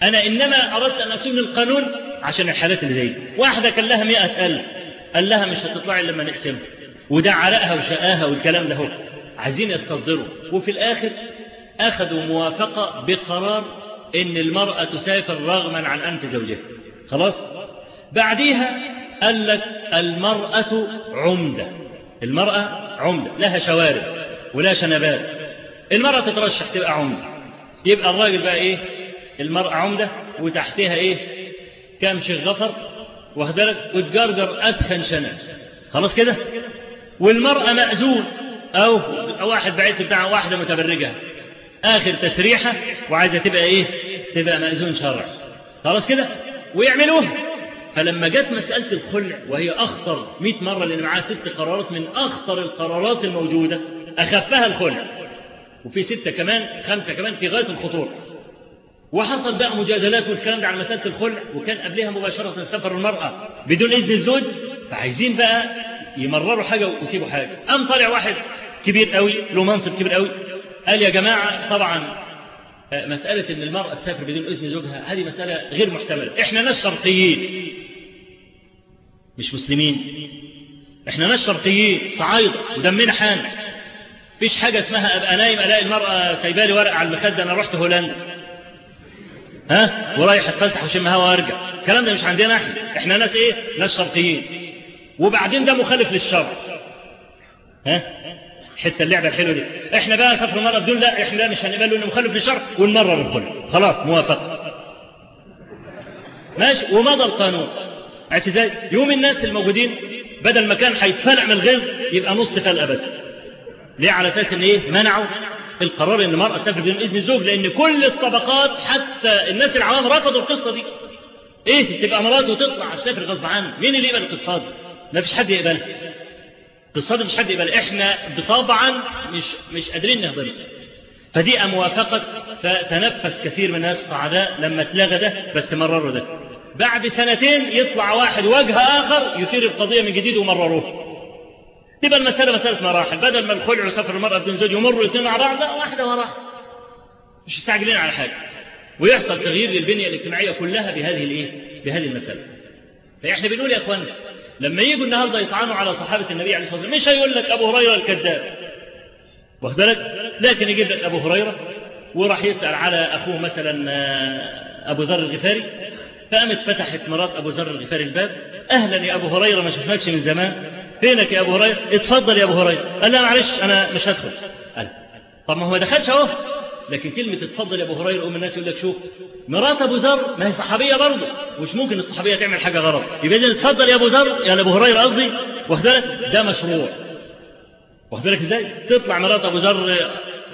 أنا إنما أردت أن أسن القانون عشان الحالات اللي زي واحدة كان لها مئة ألف. قال لها مش هتطلعي لما نقسمها. وده عرقها وشقاها والكلام ده هو. عايزين يستصدروا. وفي الآخر أخذوا موافقة بقرار إن المرأة تسافر رغما عن أنف زوجها. خلاص؟ بعديها قال لك المرأة عمدة. المرأة عمدة. لها شوارب ولا شنبات. المرأة تترشح تبقى عمدة. يبقى الراجل بقى إيه؟ المرأة عمدة وتحتها إيه؟ كام شيخ غفر واخدلك وتجرجر أدخن شنة خلاص كده؟ والمرأة مأذون. أو واحد بعيد بتاع واحدة متبرجة آخر تسريحة وعايزة تبقى إيه؟ تبقى مأذون شرع خلاص كده؟ ويعملوها. فلما جت مسألة الخلع وهي أخطر 100 مرة لأن معاها ست قرارات من أخطر القرارات الموجودة أخفها الخلع. وفي ستة كمان خمسة كمان في غاية الخطورة. وحصل بقى مجادلات والكلام ده على مسألة الخلع وكان قبلها مباشرة سفر المرأة بدون إذن الزوج فعايزين بقى يمرروا حاجة ويسيبوا حاجة. قام طالع واحد كبير قوي له منصب كبير قوي قال يا جماعة طبعا مسألة أن المرأة تسافر بدون إذن زوجها هذه مسألة غير محتملة. إحنا ناس شرقيين مش مسلمين. إحنا ناس شرقيين صعايدة ودمنا حامل فيش حاجة اسمها أبقى نايم ألاقي المرأة سايبالي ورق على المخدة أنا رحت هولندا. ها؟ ورايح اتفسح وشم هوا وارجع. الكلام ده مش عندنا إحنا. إحنا ناس إيه؟ ناس شرقيين. وبعدين ده مخالف للشرع. ها؟ حتى اللعبة الحلوة دي. إحنا بقى سفر المرأة بدون لا إحنا مش هنقبل انه مخالف للشرع ونمرر الكل. خلاص موافق. ماشي. ومضى القانون. اعتزال. يوم الناس الموجودين بدل ما كان هيتفلع من الغيظ يبقى نص فلقة بس. ليه؟ على أساس إن إيه؟ منعوا القرار إن المرأة تسافر بدون إذن الزوج لأن كل الطبقات حتى الناس العوام رفضوا القصة دي. إيه تبقى مراته وتطلع تسافر غصب عنه مين اللي يقبل القصة دي؟ ما فيش حد يقبلها. القصة دي مش حد يقبلها. إحنا طبعا مش مش قادرين نهضمها فدي موافقة فتنفس كثير من الناس سعداء لما اتلغى ده بس مرروا ده. بعد سنتين يطلع واحد وجه آخر يثير القضية من جديد ومرروه. تبقى المسألة مسألة مراحل. بدل ما الخلع وسفر المرأة بدون زوج يمروا الاثنين مع بعض لا واحدة ورا واحدة مش مستعجلين على حاجة. ويحصل تغيير للبنية الاجتماعية كلها بهذه الايه بهذه المسألة. فإحنا بنقول يا اخوانا لما يجوا النهارده يطعنوا على صحابة النبي عليه الصلاة والسلام مش هيقول لك أبو هريرة الكذاب. واخد بالك؟ لكن يجيب لك أبو هريرة وراح يسأل على أخوه مثلا أبو ذر الغفاري. فقامت فتحت مرات أبو ذر الغفاري الباب. أهلا يا أبو هريرة ما شفناكش من زمان. فينك يا أبو هريرة؟ اتفضل يا أبو هريرة. قال لا معلش أنا مش هدخل. قال طب ما هو ما دخلش أهو. لكن كلمة اتفضل يا أبو هريرة أم الناس يقول لك شوف مرات أبو ذر ما هي صحابية برضه. مش ممكن الصحابية تعمل حاجة غلط. يبقى إذا اتفضل يا أبو ذر يا أبو هريرة قصدي. واخد بالك؟ ده مشروع. واخد بالك إزاي؟ تطلع مرات أبو ذر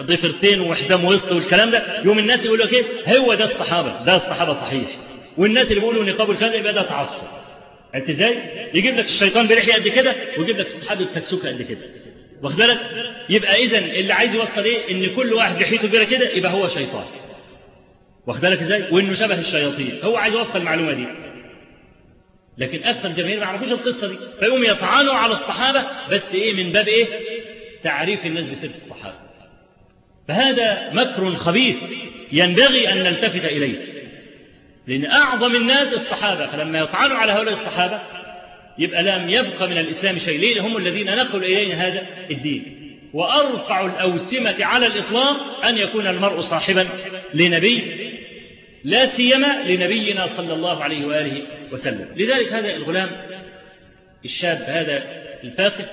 ضفرتين وحزام وسط والكلام ده. يوم الناس يقول لك إيه؟ هو ده الصحابة ده الصحابة صحيح. والناس اللي بيقولوا نقاب ده يبقى ده تعصب. انت إزاي؟ يجيب لك الشيطان بريحه قد كده ويجيب لك الصحابه بسكسوكة قد كده. واخد بالك؟ يبقى اذا اللي عايز يوصل إيه؟ إن كل واحد ريحته كبيرة كده يبقى هو شيطان. واخد بالك إزاي؟ وإنه شبه الشياطين. هو عايز يوصل المعلومة دي. لكن أكثر الجماهير ما يعرفوش القصة دي. فيقوم يطعنوا على الصحابة بس إيه؟ من باب إيه؟ تعريف الناس بسيره الصحابة. فهذا مكر خبيث ينبغي أن نلتفت إليه. لأن أعظم الناس الصحابة فلما يطعنوا على هؤلاء الصحابة يبقى لم يبقى من الإسلام شيء ليه هم الذين نقلوا إلينا هذا الدين. وأرفع الأوسمة على الإطلاق أن يكون المرء صاحبا لنبي لا سيما لنبينا صلى الله عليه وآله وسلم. لذلك هذا الغلام الشاب هذا الفاقد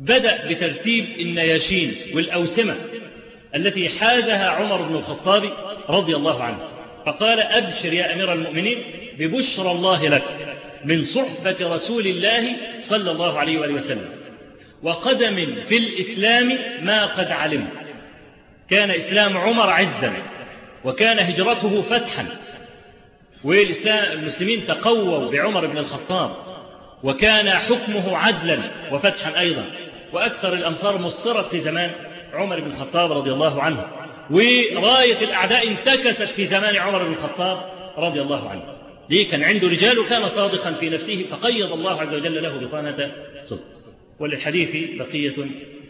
بدأ بترتيب النياشين والأوسمة التي حازها عمر بن الخطاب رضي الله عنه. فقال أبشر يا أمير المؤمنين ببشرى الله لك من صحبة رسول الله صلى الله عليه وآله وسلم وقدم في الإسلام ما قد علمت. كان إسلام عمر عزا وكان هجرته فتحا. والمسلمين تقووا بعمر بن الخطاب وكان حكمه عدلا وفتحا أيضا. وأكثر الأمصار مصرت في زمان عمر بن الخطاب رضي الله عنه. وراية الأعداء انتكست في زمان عمر بن الخطاب رضي الله عنه. ليه؟ كان عنده رجال وكان صادقا في نفسه فقيض الله عز وجل له بطانة صدق. وللحديث بقية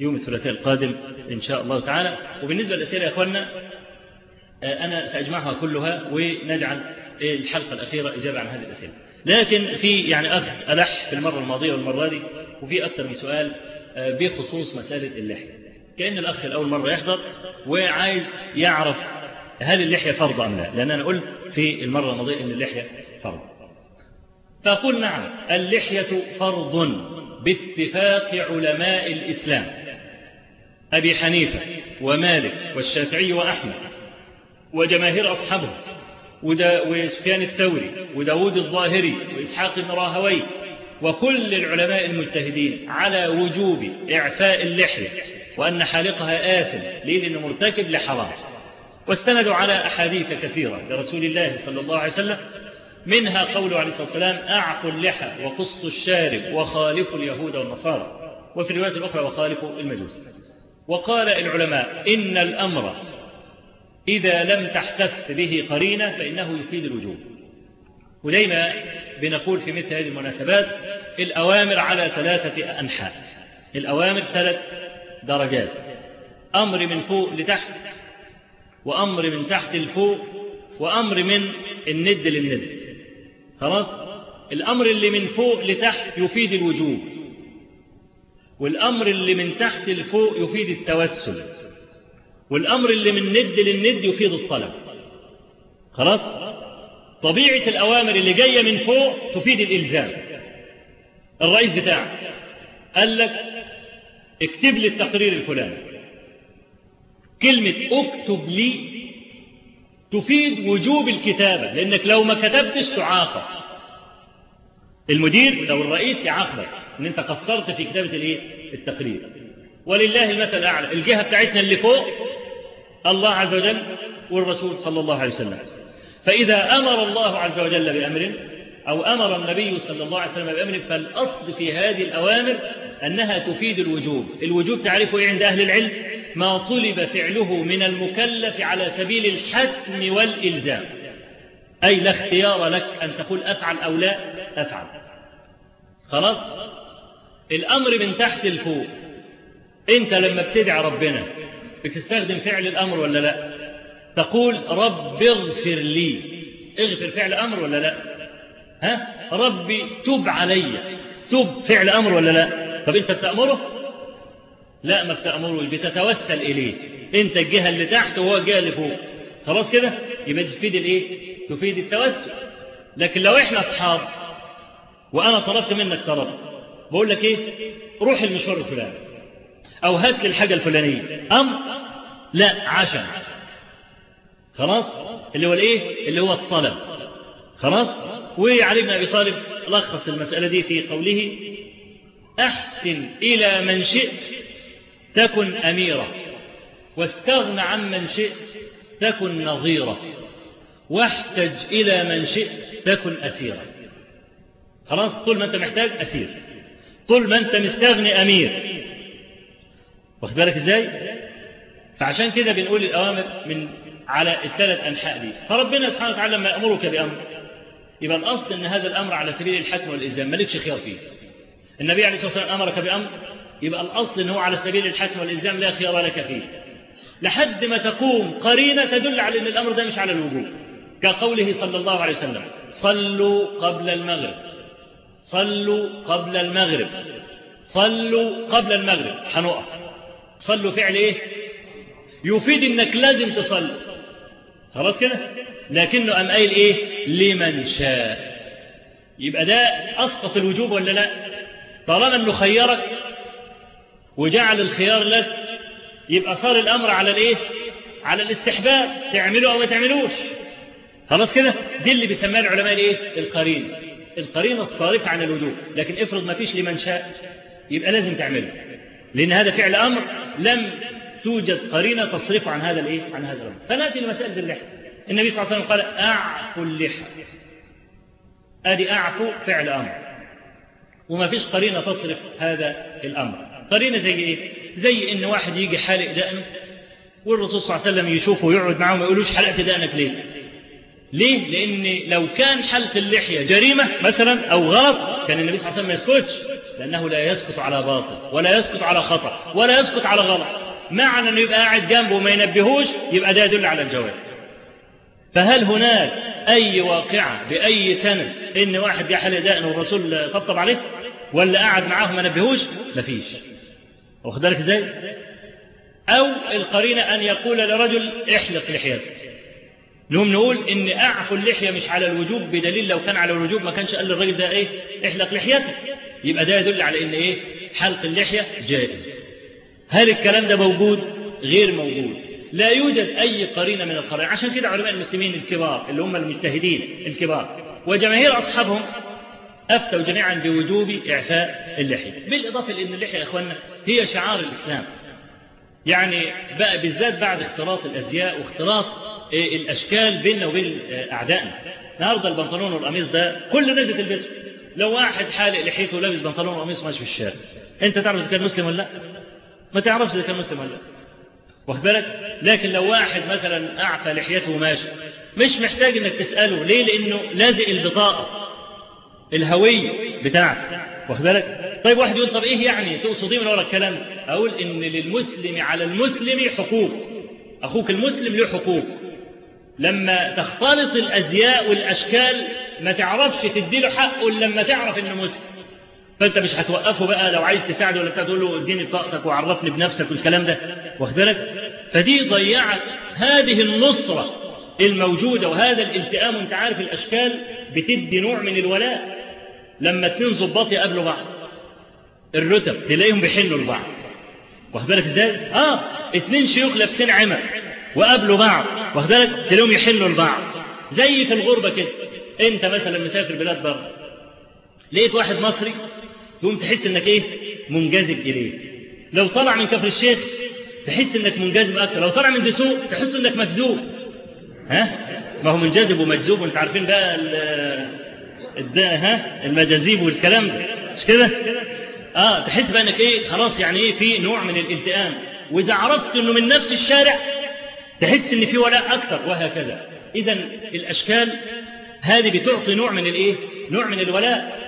يوم الثلاثاء القادم إن شاء الله تعالى. وبالنسبة للأسئلة يا أخوانا أنا سأجمعها كلها ونجعل الحلقة الأخيرة إجابة عن هذه الأسئلة. لكن في يعني أخ ألح في المرة الماضية والمرة دي وفي أكثر من سؤال بخصوص مسألة اللحية كأن الأخ الأول مرة يحضر وعايز يعرف هل اللحية فرض أم لا. لأن أنا قلت في المرة الماضية أن اللحية فرض. فأقول نعم اللحية فرض باتفاق علماء الإسلام. أبي حنيفة ومالك والشافعي وأحمد وجماهير أصحابه وسفيان الثوري وداود الظاهري وإسحاق بن وكل العلماء المجتهدين على وجوب إعفاء اللحية. وأن حالقها آثم ليه لأنه مرتكب لحرام. واستندوا على أحاديث كثيرة لرسول الله صلى الله عليه وسلم منها قوله عليه الصلاة والسلام أعفوا اللحى وقصوا الشارب وخالفوا اليهود والنصارى. وفي الرواية الأخرى وخالفوا المجوس. وقال العلماء إن الأمر إذا لم تحتف به قرينة فإنه يفيد الوجوب. ودايما بنقول في مثل هذه المناسبات الأوامر على ثلاثة أنحاء. الأوامر ثلاث درجات. أمر من فوق لتحت وأمر من تحت لفوق وأمر من الند للند. خلاص؟ الأمر اللي من فوق لتحت يفيد الوجوب والأمر اللي من تحت لفوق يفيد التوسل والأمر اللي من ند للند يفيد الطلب. خلاص؟ طبيعة الأوامر اللي جاية من فوق تفيد الإلزام. الرئيس بتاعك قال لك اكتب لي التقرير الفلاني. كلمة اكتب لي تفيد وجوب الكتابة لأنك لو ما كتبتش تعاقب. المدير لو الرئيس يعاقبك إن أنت قصرت في كتابة الإيه؟ التقرير. ولله المثل الأعلى. الجهة بتاعتنا اللي فوق الله عز وجل والرسول صلى الله عليه وسلم. فإذا أمر الله عز وجل بأمر أو أمر النبي صلى الله عليه وسلم بأمر فالأصل في هذه الأوامر أنها تفيد الوجوب. الوجوب تعرفه إيه عند أهل العلم؟ ما طلب فعله من المكلف على سبيل الحتم والإلزام. أي لا اختيار لك أن تقول أفعل أو لا أفعل. خلاص؟ الأمر من تحت لفوق أنت لما بتدعي ربنا بتستخدم فعل الأمر ولا لا؟ تقول رب اغفر لي. اغفر فعل أمر ولا لا؟ ها؟ ربي تب علي. تب فعل أمر ولا لا؟ طب أنت بتأمره؟ لا ما بتأمروش بتتوسل إليه. أنت الجهة اللي تحت وهو الجهة اللي فوق. خلاص كده؟ يبقى تفيد الإيه؟ تفيد التوسل. لكن لو إحنا أصحاب وأنا طلبت منك طلب بقول لك إيه؟ روح المشوار الفلاني. أو هات لي الحاجة الفلانية. أم؟ لا عشان. خلاص؟ اللي هو الإيه؟ اللي هو الطلب. خلاص؟ وعلي بن أبي طالب لخص المسألة دي في قوله أحسن إلى من شئت تكن أميرة واستغن عن من شئت تكن نظيرة واحتج إلى من شئت تكن أسيرة خلاص؟ طول ما أنت محتاج أسير. طول ما أنت مستغني أمير. واخد بالك إزاي؟ فعشان كده بنقول الأوامر من على الثلاث أنحاء دي. فربنا سبحانه وتعالى لما يأمرك بأمر يبقى الأصل أن هذا الأمر على سبيل الحكم والإلزام. مالكش خيار فيه. النبي عليه الصلاة والسلام أمرك بأمر يبقى الأصل أنه على سبيل الحكم والإلزام لا خيار لك فيه. لحد ما تقوم قرينة تدل على أن الأمر ده مش على الوجوب. كقوله صلى الله عليه وسلم صلوا قبل المغرب صلوا قبل المغرب صلوا قبل المغرب. هنقف. صلوا فعل إيه؟ يفيد إنك لازم تصلي. خلاص كده؟ لكنه أم قايل إيه؟ لمن شاء. يبقى ده أسقط الوجوب ولا لا؟ طالما أنه خيرك وجعل الخيار لك يبقى صار الأمر على الإيه؟ على الاستحباب تعمله أو ما تعملوش. خلاص كده؟ دي اللي بيسميها العلماء الإيه؟ القرين. القرين الصارفة عن الوجوب لكن افرض ما فيش لمن شاء يبقى لازم تعمله. لأن هذا فعل أمر لم توجد قرينة تصرف عن هذا الإيه؟ عن هذا الأمر. فنأتي لمسألة اللحية النبي صلى الله عليه وسلم قال أعفو اللحى. أدي أعفو فعل أمر. وما فيش قرينة تصرف هذا الأمر. قرينة زي إيه؟ زي إن واحد يجي حالق دقنه والرسول صلى الله عليه وسلم يشوفه ويقعد معه ما يقولوش حلقت دقنك ليه؟ ليه؟ لأن لو كان حلق اللحية جريمة مثلا أو غلط كان النبي صلى الله عليه وسلم ما يسكتش لأنه لا يسكت على باطل ولا يسكت على خطأ ولا يسكت على غلط. معنى أنه يبقى قاعد جنبه وما ينبهوش يبقى ده يدل على الجواز. فهل هناك أي واقعة بأي سنة إن واحد جه حلق دقنه والرسول طبطب عليه؟ ولا قاعد معاه ما نبهوش مفيش واخد بالك إزاي؟ أو القرينة أن يقول لرجل احلق لحيتك لهم نقول إن أعفو اللحية مش على الوجوب بدليل لو كان على الوجوب ما كانش قال للراجل ده إيه؟ احلق لحيتك. يبقى ده يدل على إن إيه؟ حلق اللحية جائز. هل الكلام ده موجود؟ غير موجود. لا يوجد أي قرينة من القرائن عشان كده علماء المسلمين الكبار اللي هم المجتهدين الكبار وجماهير أصحابهم أفتوا جميعا بوجوب إعفاء اللحية. بالإضافة لأن اللحية يا أخوانا هي شعار الإسلام. يعني بقى بالذات بعد اختلاط الأزياء واختلاط الأشكال بيننا وبين أعدائنا. النهارده البنطلون والقميص ده كل الناس بتلبسه. لو واحد حالق لحيته ولابس بنطلون وقميص ماشي في الشارع. أنت تعرف إذا كان مسلم ولا لا؟ ما تعرفش إذا كان مسلم ولا لا. واخد بالك؟ لكن لو واحد مثلا أعفى لحيته وماشي مش محتاج إنك تسأله. ليه؟ لأنه لازق البطاقة. الهويه بتاعته واخد بالك؟ طيب واحد يقول طب إيه يعني؟ تقصد إيه من ورا الكلام. أقول إن للمسلم على المسلم حقوق. أخوك المسلم له حقوق. لما تختلط الأزياء والأشكال ما تعرفش تديله حقه الا لما تعرف إنه مسلم. فأنت مش هتوقفه بقى لو عايز تساعده ولا بتاع تقول له اديني بطاقتك وعرفني بنفسك والكلام ده. واخد بالك؟ فدي ضيعت هذه النصرة الموجودة وهذا الالتئام وانت عارف الأشكال بتدي نوع من الولاء لما اتنين ظباط يقابلوا بعض. الرتب تلاقيهم بيحنوا لبعض. واخد بالك إزاي؟ آه اتنين شيوخ لابسين عمى وقابلوا بعض. واخد بالك؟ تلاقيهم يحنوا لبعض. زي في الغربة كده. انت مثلا مسافر بلاد بره لقيت واحد مصري تقوم تحس انك إيه؟ منجذب إليه. لو طلع من كفر الشيخ تحس انك منجذب أكتر. لو طلع من دسوق تحس انك مجذوب ها؟ ما هو منجذب ومجذوب وانت عارفين بقى ال ها؟ المجاذيب والكلام ده. مش كده؟ آه تحس بقى إنك إيه خلاص يعني إيه في نوع من الالتئام. وإذا عرفت إنه من نفس الشارع تحس إن في ولاء أكثر وهكذا. إذا الأشكال هذه بتعطي نوع من الإيه؟ نوع من الولاء.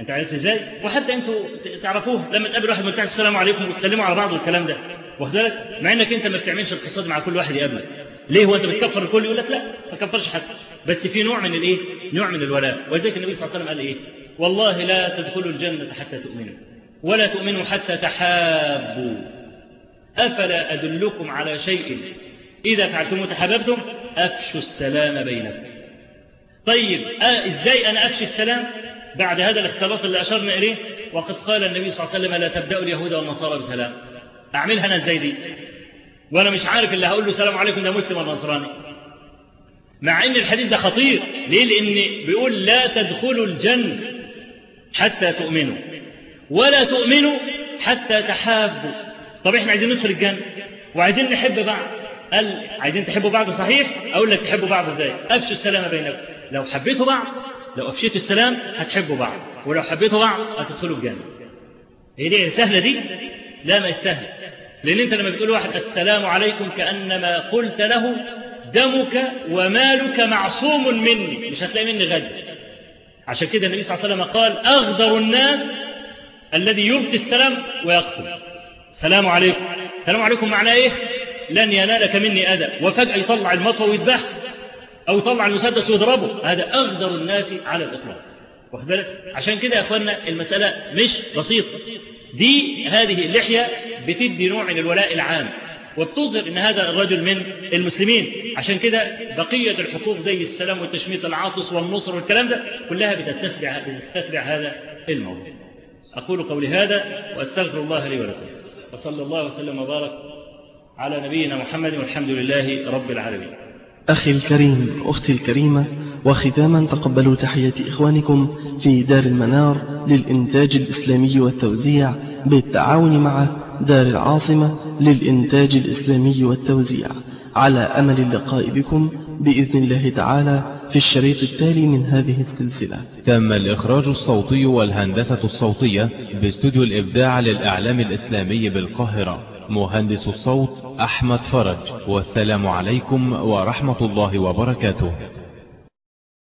أنت عرفت إزاي؟ وحتى أنتوا تعرفوه لما تقابل واحد بتاع السلام عليكم وتسلموا على بعض والكلام ده. واخد بالك؟ مع إنك أنت ما بتعملش القصة مع كل واحد يقابلك. ليه هو انت بتكفر الكل يقول لك لا؟ ما كفرش حد. بس في نوع من الايه؟ نوع من الولاء. ولذلك النبي صلى الله عليه وسلم قال إيه؟ والله لا تدخلوا الجنة حتى تؤمنوا. ولا تؤمنوا حتى تحابوا. أفلا أدلكم على شيء؟ إذا فعلتم تحاببتم أفشوا السلام بينكم. طيب آه إزاي أنا أفشي السلام؟ بعد هذا الاختلاط اللي أشرنا إليه وقد قال النبي صلى الله عليه وسلم لا تبدأوا اليهود والنصارى بسلام. أعملها أنا إزاي دي؟ وأنا مش عارف اللي هقول له السلام عليكم ده مسلم ولا نصراني؟ مع إن الحديث ده خطير. ليه؟ لأن بيقول لا تدخلوا الجنة حتى تؤمنوا ولا تؤمنوا حتى تحابوا. طب إحنا عايزين ندخل الجنة؟ وعايزين نحب بعض. قال عايزين تحبوا بعض صحيح؟ أقول لك تحبوا بعض إزاي؟ أفشوا السلام بينكم. لو حبيتوا بعض لو أفشيتوا السلام هتحبوا بعض ولو حبيتوا بعض هتدخلوا الجنة. هي دي سهلة دي؟ لا ما سهلة. لأن أنت لما بتقول واحد السلام عليكم كأنما قلت له دمك ومالك معصوم مني مش هتلاقي مني غد. عشان كده النبي صلى الله عليه وسلم قال أغدر الناس الذي يبدي السلام ويقتل. السلام عليكم. السلام عليكم معناه إيه؟ لن ينالك مني أذى. وفجأة يطلع المطوى ويذبح أو يطلع المسدس ويضربه. هذا أغدر الناس على الإطلاق. واخد بالك؟ عشان كده يا أخوانا المسألة مش بسيطة. دي هذه اللحية بتدي نوع من الولاء العام. وبتظهر إن هذا الرجل من المسلمين. عشان كده بقية الحقوق زي السلام والتشميت العاطس والنصر والكلام ده كلها بتتسبع, بتتسبع هذا الموضوع. أقول قولي هذا وأستغفر الله لي ولكم. وصلى الله وسلم وبارك على نبينا محمد والحمد لله رب العالمين. أخي الكريم أختي الكريمة وختاما تقبلوا تحية إخوانكم في دار المنار للإنتاج الإسلامي والتوزيع بالتعاون مع دار العاصمة للإنتاج الإسلامي والتوزيع. على أمل اللقاء بكم بإذن الله تعالى في الشريط التالي من هذه السلسلة. تم الإخراج الصوتي والهندسة الصوتية باستوديو الإبداع للإعلام الإسلامي بالقاهرة. مهندس الصوت أحمد فرج. والسلام عليكم ورحمة الله وبركاته.